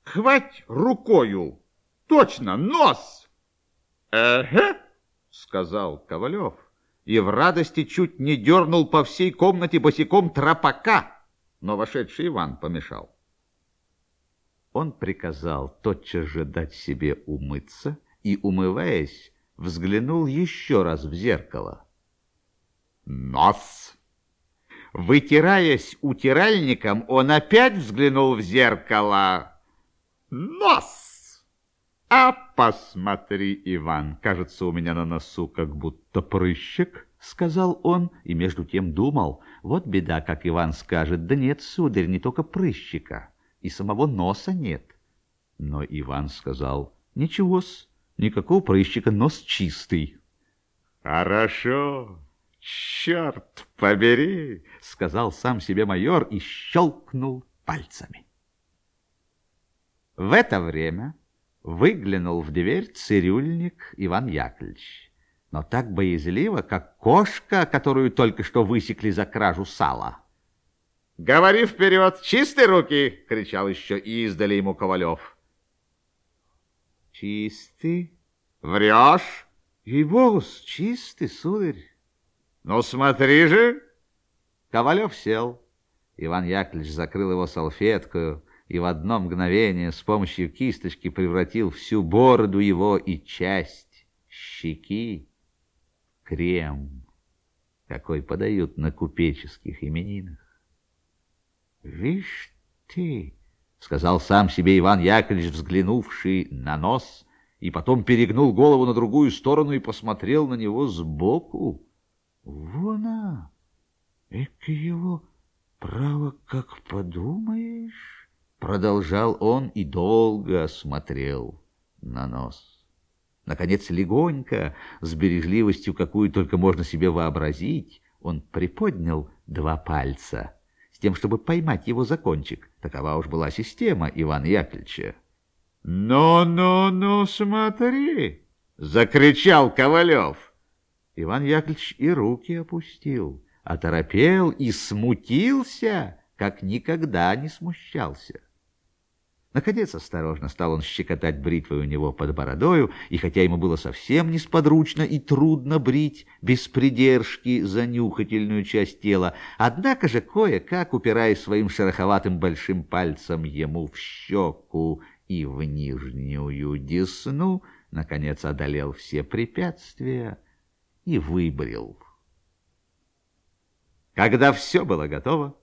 Хвать рукою! Точно, нос! «Эге!» — сказал Ковалев, и в радости чуть не дернул по всей комнате босиком тропака, но вошедший Иван помешал. Он приказал тотчас же дать себе умыться и, умываясь, взглянул еще раз в зеркало. Нос. Вытираясь утиральником, он опять взглянул в зеркало. Нос! А посмотри, Иван, кажется, у меня на носу как будто прыщик, сказал он, и между тем думал, вот беда, как Иван скажет, да нет, сударь, не только прыщика, и самого носа нет. Но Иван сказал, ничего-с, никакого прыщика, нос чистый. Хорошо, «Черт побери!» — сказал сам себе майор и щелкнул пальцами. В это время выглянул в дверь цирюльник Иван Яковлевич но так боязливо, как кошка, которую только что высекли за кражу сала. «Говори вперед! Чистые руки!» — кричал еще издали ему Ковалев. «Чистый?» «Врешь?» «Ей-богу, чистый, сударь!» «Ну, смотри же!» Ковалев сел. Иван Яковлевич закрыл его салфеткою и в одно мгновение с помощью кисточки превратил всю бороду его и часть щеки крем, какой подают на купеческих именинах. «Вишь ты!» — сказал сам себе Иван Яковлевич, взглянувший на нос, и потом перегнул голову на другую сторону и посмотрел на него сбоку. «Вон она! Эка его право, как подумаешь!» Продолжал он и долго смотрел на нос. Наконец, легонько, с бережливостью, какую только можно себе вообразить, он приподнял два пальца с тем, чтобы поймать его за кончик. Такова уж была система Ивана Яковлевича. «Ну-ну-ну, смотри!» — закричал Ковалев. Иван Яковлевич и руки опустил, оторопел и смутился, как никогда не смущался. Наконец, осторожно стал он щекотать бритвой у него под бородою, и хотя ему было совсем несподручно и трудно брить без придержки занюхательную часть тела, однако же кое-как, упираясь своим шероховатым большим пальцем ему в щеку и в нижнюю десну, наконец одолел все препятствия и выбрил. Когда все было готово,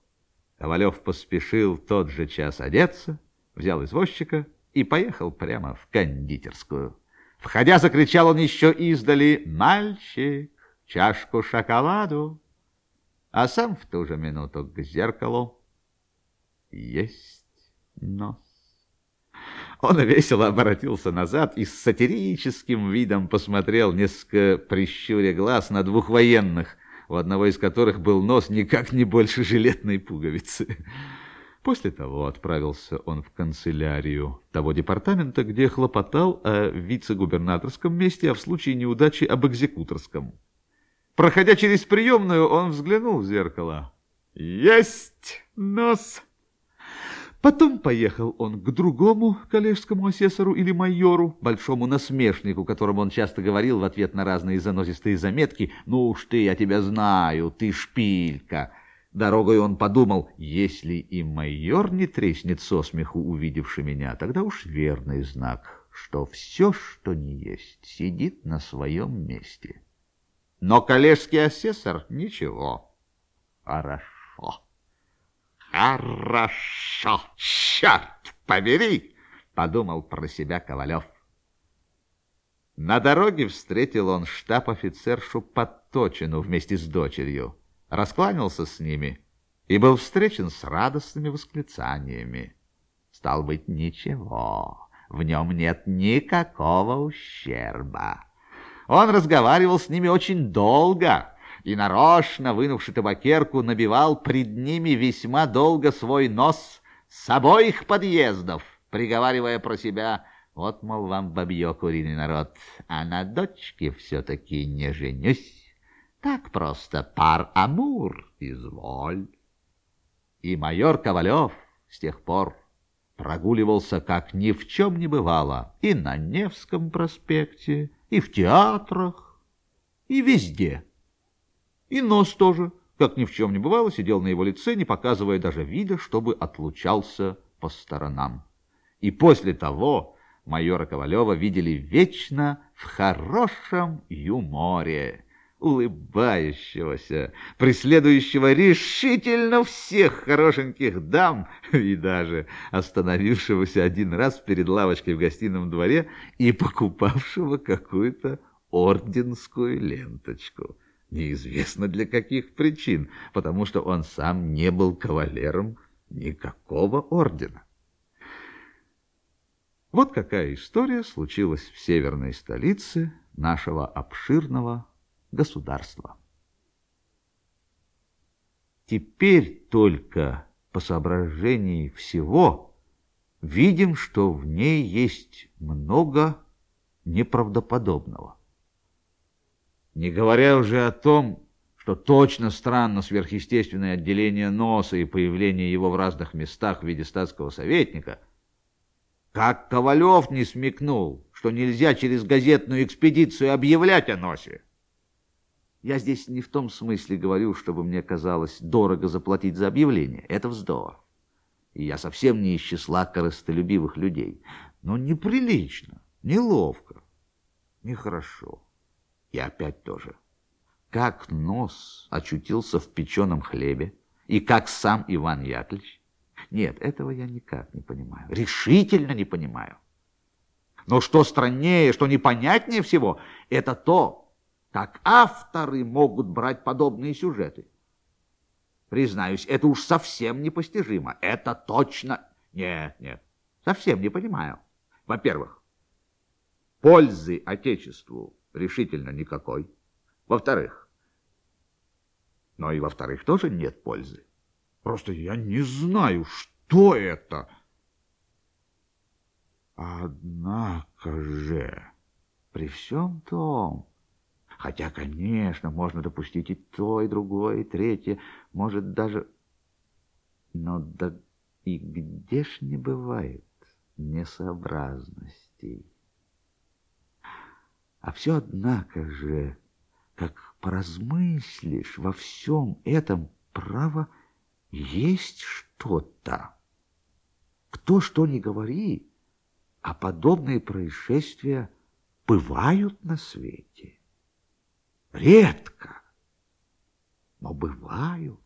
Ковалев поспешил тот же час одеться, взял извозчика и поехал прямо в кондитерскую. Входя, закричал он еще издали «Мальчик, чашку шоколаду!» А сам в ту же минуту к зеркалу «Есть нос!» Он весело обратился назад и с сатирическим видом посмотрел, несколько прищуря глаз, на двух военных, у одного из которых был нос никак не больше жилетной пуговицы. После того отправился он в канцелярию того департамента, где хлопотал о вице-губернаторском месте, а в случае неудачи об экзекуторском. Проходя через приемную, он взглянул в зеркало. «Есть нос!» Потом поехал он к другому коллежскому асессору или майору, большому насмешнику, которому он часто говорил в ответ на разные заносистые заметки, «Ну уж ты, я тебя знаю, ты шпилька!» Дорогой он подумал, если и майор не треснет со смеху, увидевши меня, тогда уж верный знак, что все, что не есть, сидит на своем месте. Но коллежский асессор — ничего. Хорошо. Хорошо, черт побери, — подумал про себя Ковалев. На дороге встретил он штаб-офицершу Подточину вместе с дочерью раскланялся с ними и был встречен с радостными восклицаниями. Стал быть, ничего, в нем нет никакого ущерба. Он разговаривал с ними очень долго и, нарочно вынувши табакерку, набивал пред ними весьма долго свой нос с обоих подъездов, приговаривая про себя «Вот, мол, вам бабье куриный народ, а на дочке все-таки не женюсь». Так просто пар Амур, изволь. И майор Ковалев с тех пор прогуливался, как ни в чем не бывало, и на Невском проспекте, и в театрах, и везде. И нос тоже, как ни в чем не бывало, сидел на его лице, не показывая даже вида, чтобы отлучался по сторонам. И после того майора Ковалева видели вечно в хорошем юморе, улыбающегося, преследующего решительно всех хорошеньких дам и даже остановившегося один раз перед лавочкой в гостином дворе и покупавшего какую-то орденскую ленточку. Неизвестно для каких причин, потому что он сам не был кавалером никакого ордена. Вот какая история случилась в северной столице нашего обширного государства. Теперь только по соображении всего видим, что в ней есть много неправдоподобного. Не говоря уже о том, что точно странно сверхъестественное отделение носа и появление его в разных местах в виде статского советника, как Ковалев не смекнул, что нельзя через газетную экспедицию объявлять о носе. Я здесь не в том смысле говорю, чтобы мне казалось дорого заплатить за объявление. Это вздор. И я совсем не из числа корыстолюбивых людей. Но неприлично, неловко, нехорошо. И опять тоже. Как нос очутился в печеном хлебе, и как сам Иван Яковлевич? Нет, этого я никак не понимаю. Решительно не понимаю. Но что страннее, что непонятнее всего, это то, как авторы могут брать подобные сюжеты. Признаюсь, это уж совсем непостижимо. Это точно... Нет, нет, совсем не понимаю. Во-первых, пользы Отечеству решительно никакой. Во-вторых, но и во-вторых тоже нет пользы. Просто я не знаю, что это. Однако же, при всем том, хотя, конечно, можно допустить и то, и другое, и третье, может даже... Но да и где ж не бывает несообразностей? А все, однако же, как поразмыслишь во всем этом, право, есть что-то. Кто что ни говори, а подобные происшествия бывают на свете. Редко, но бывают.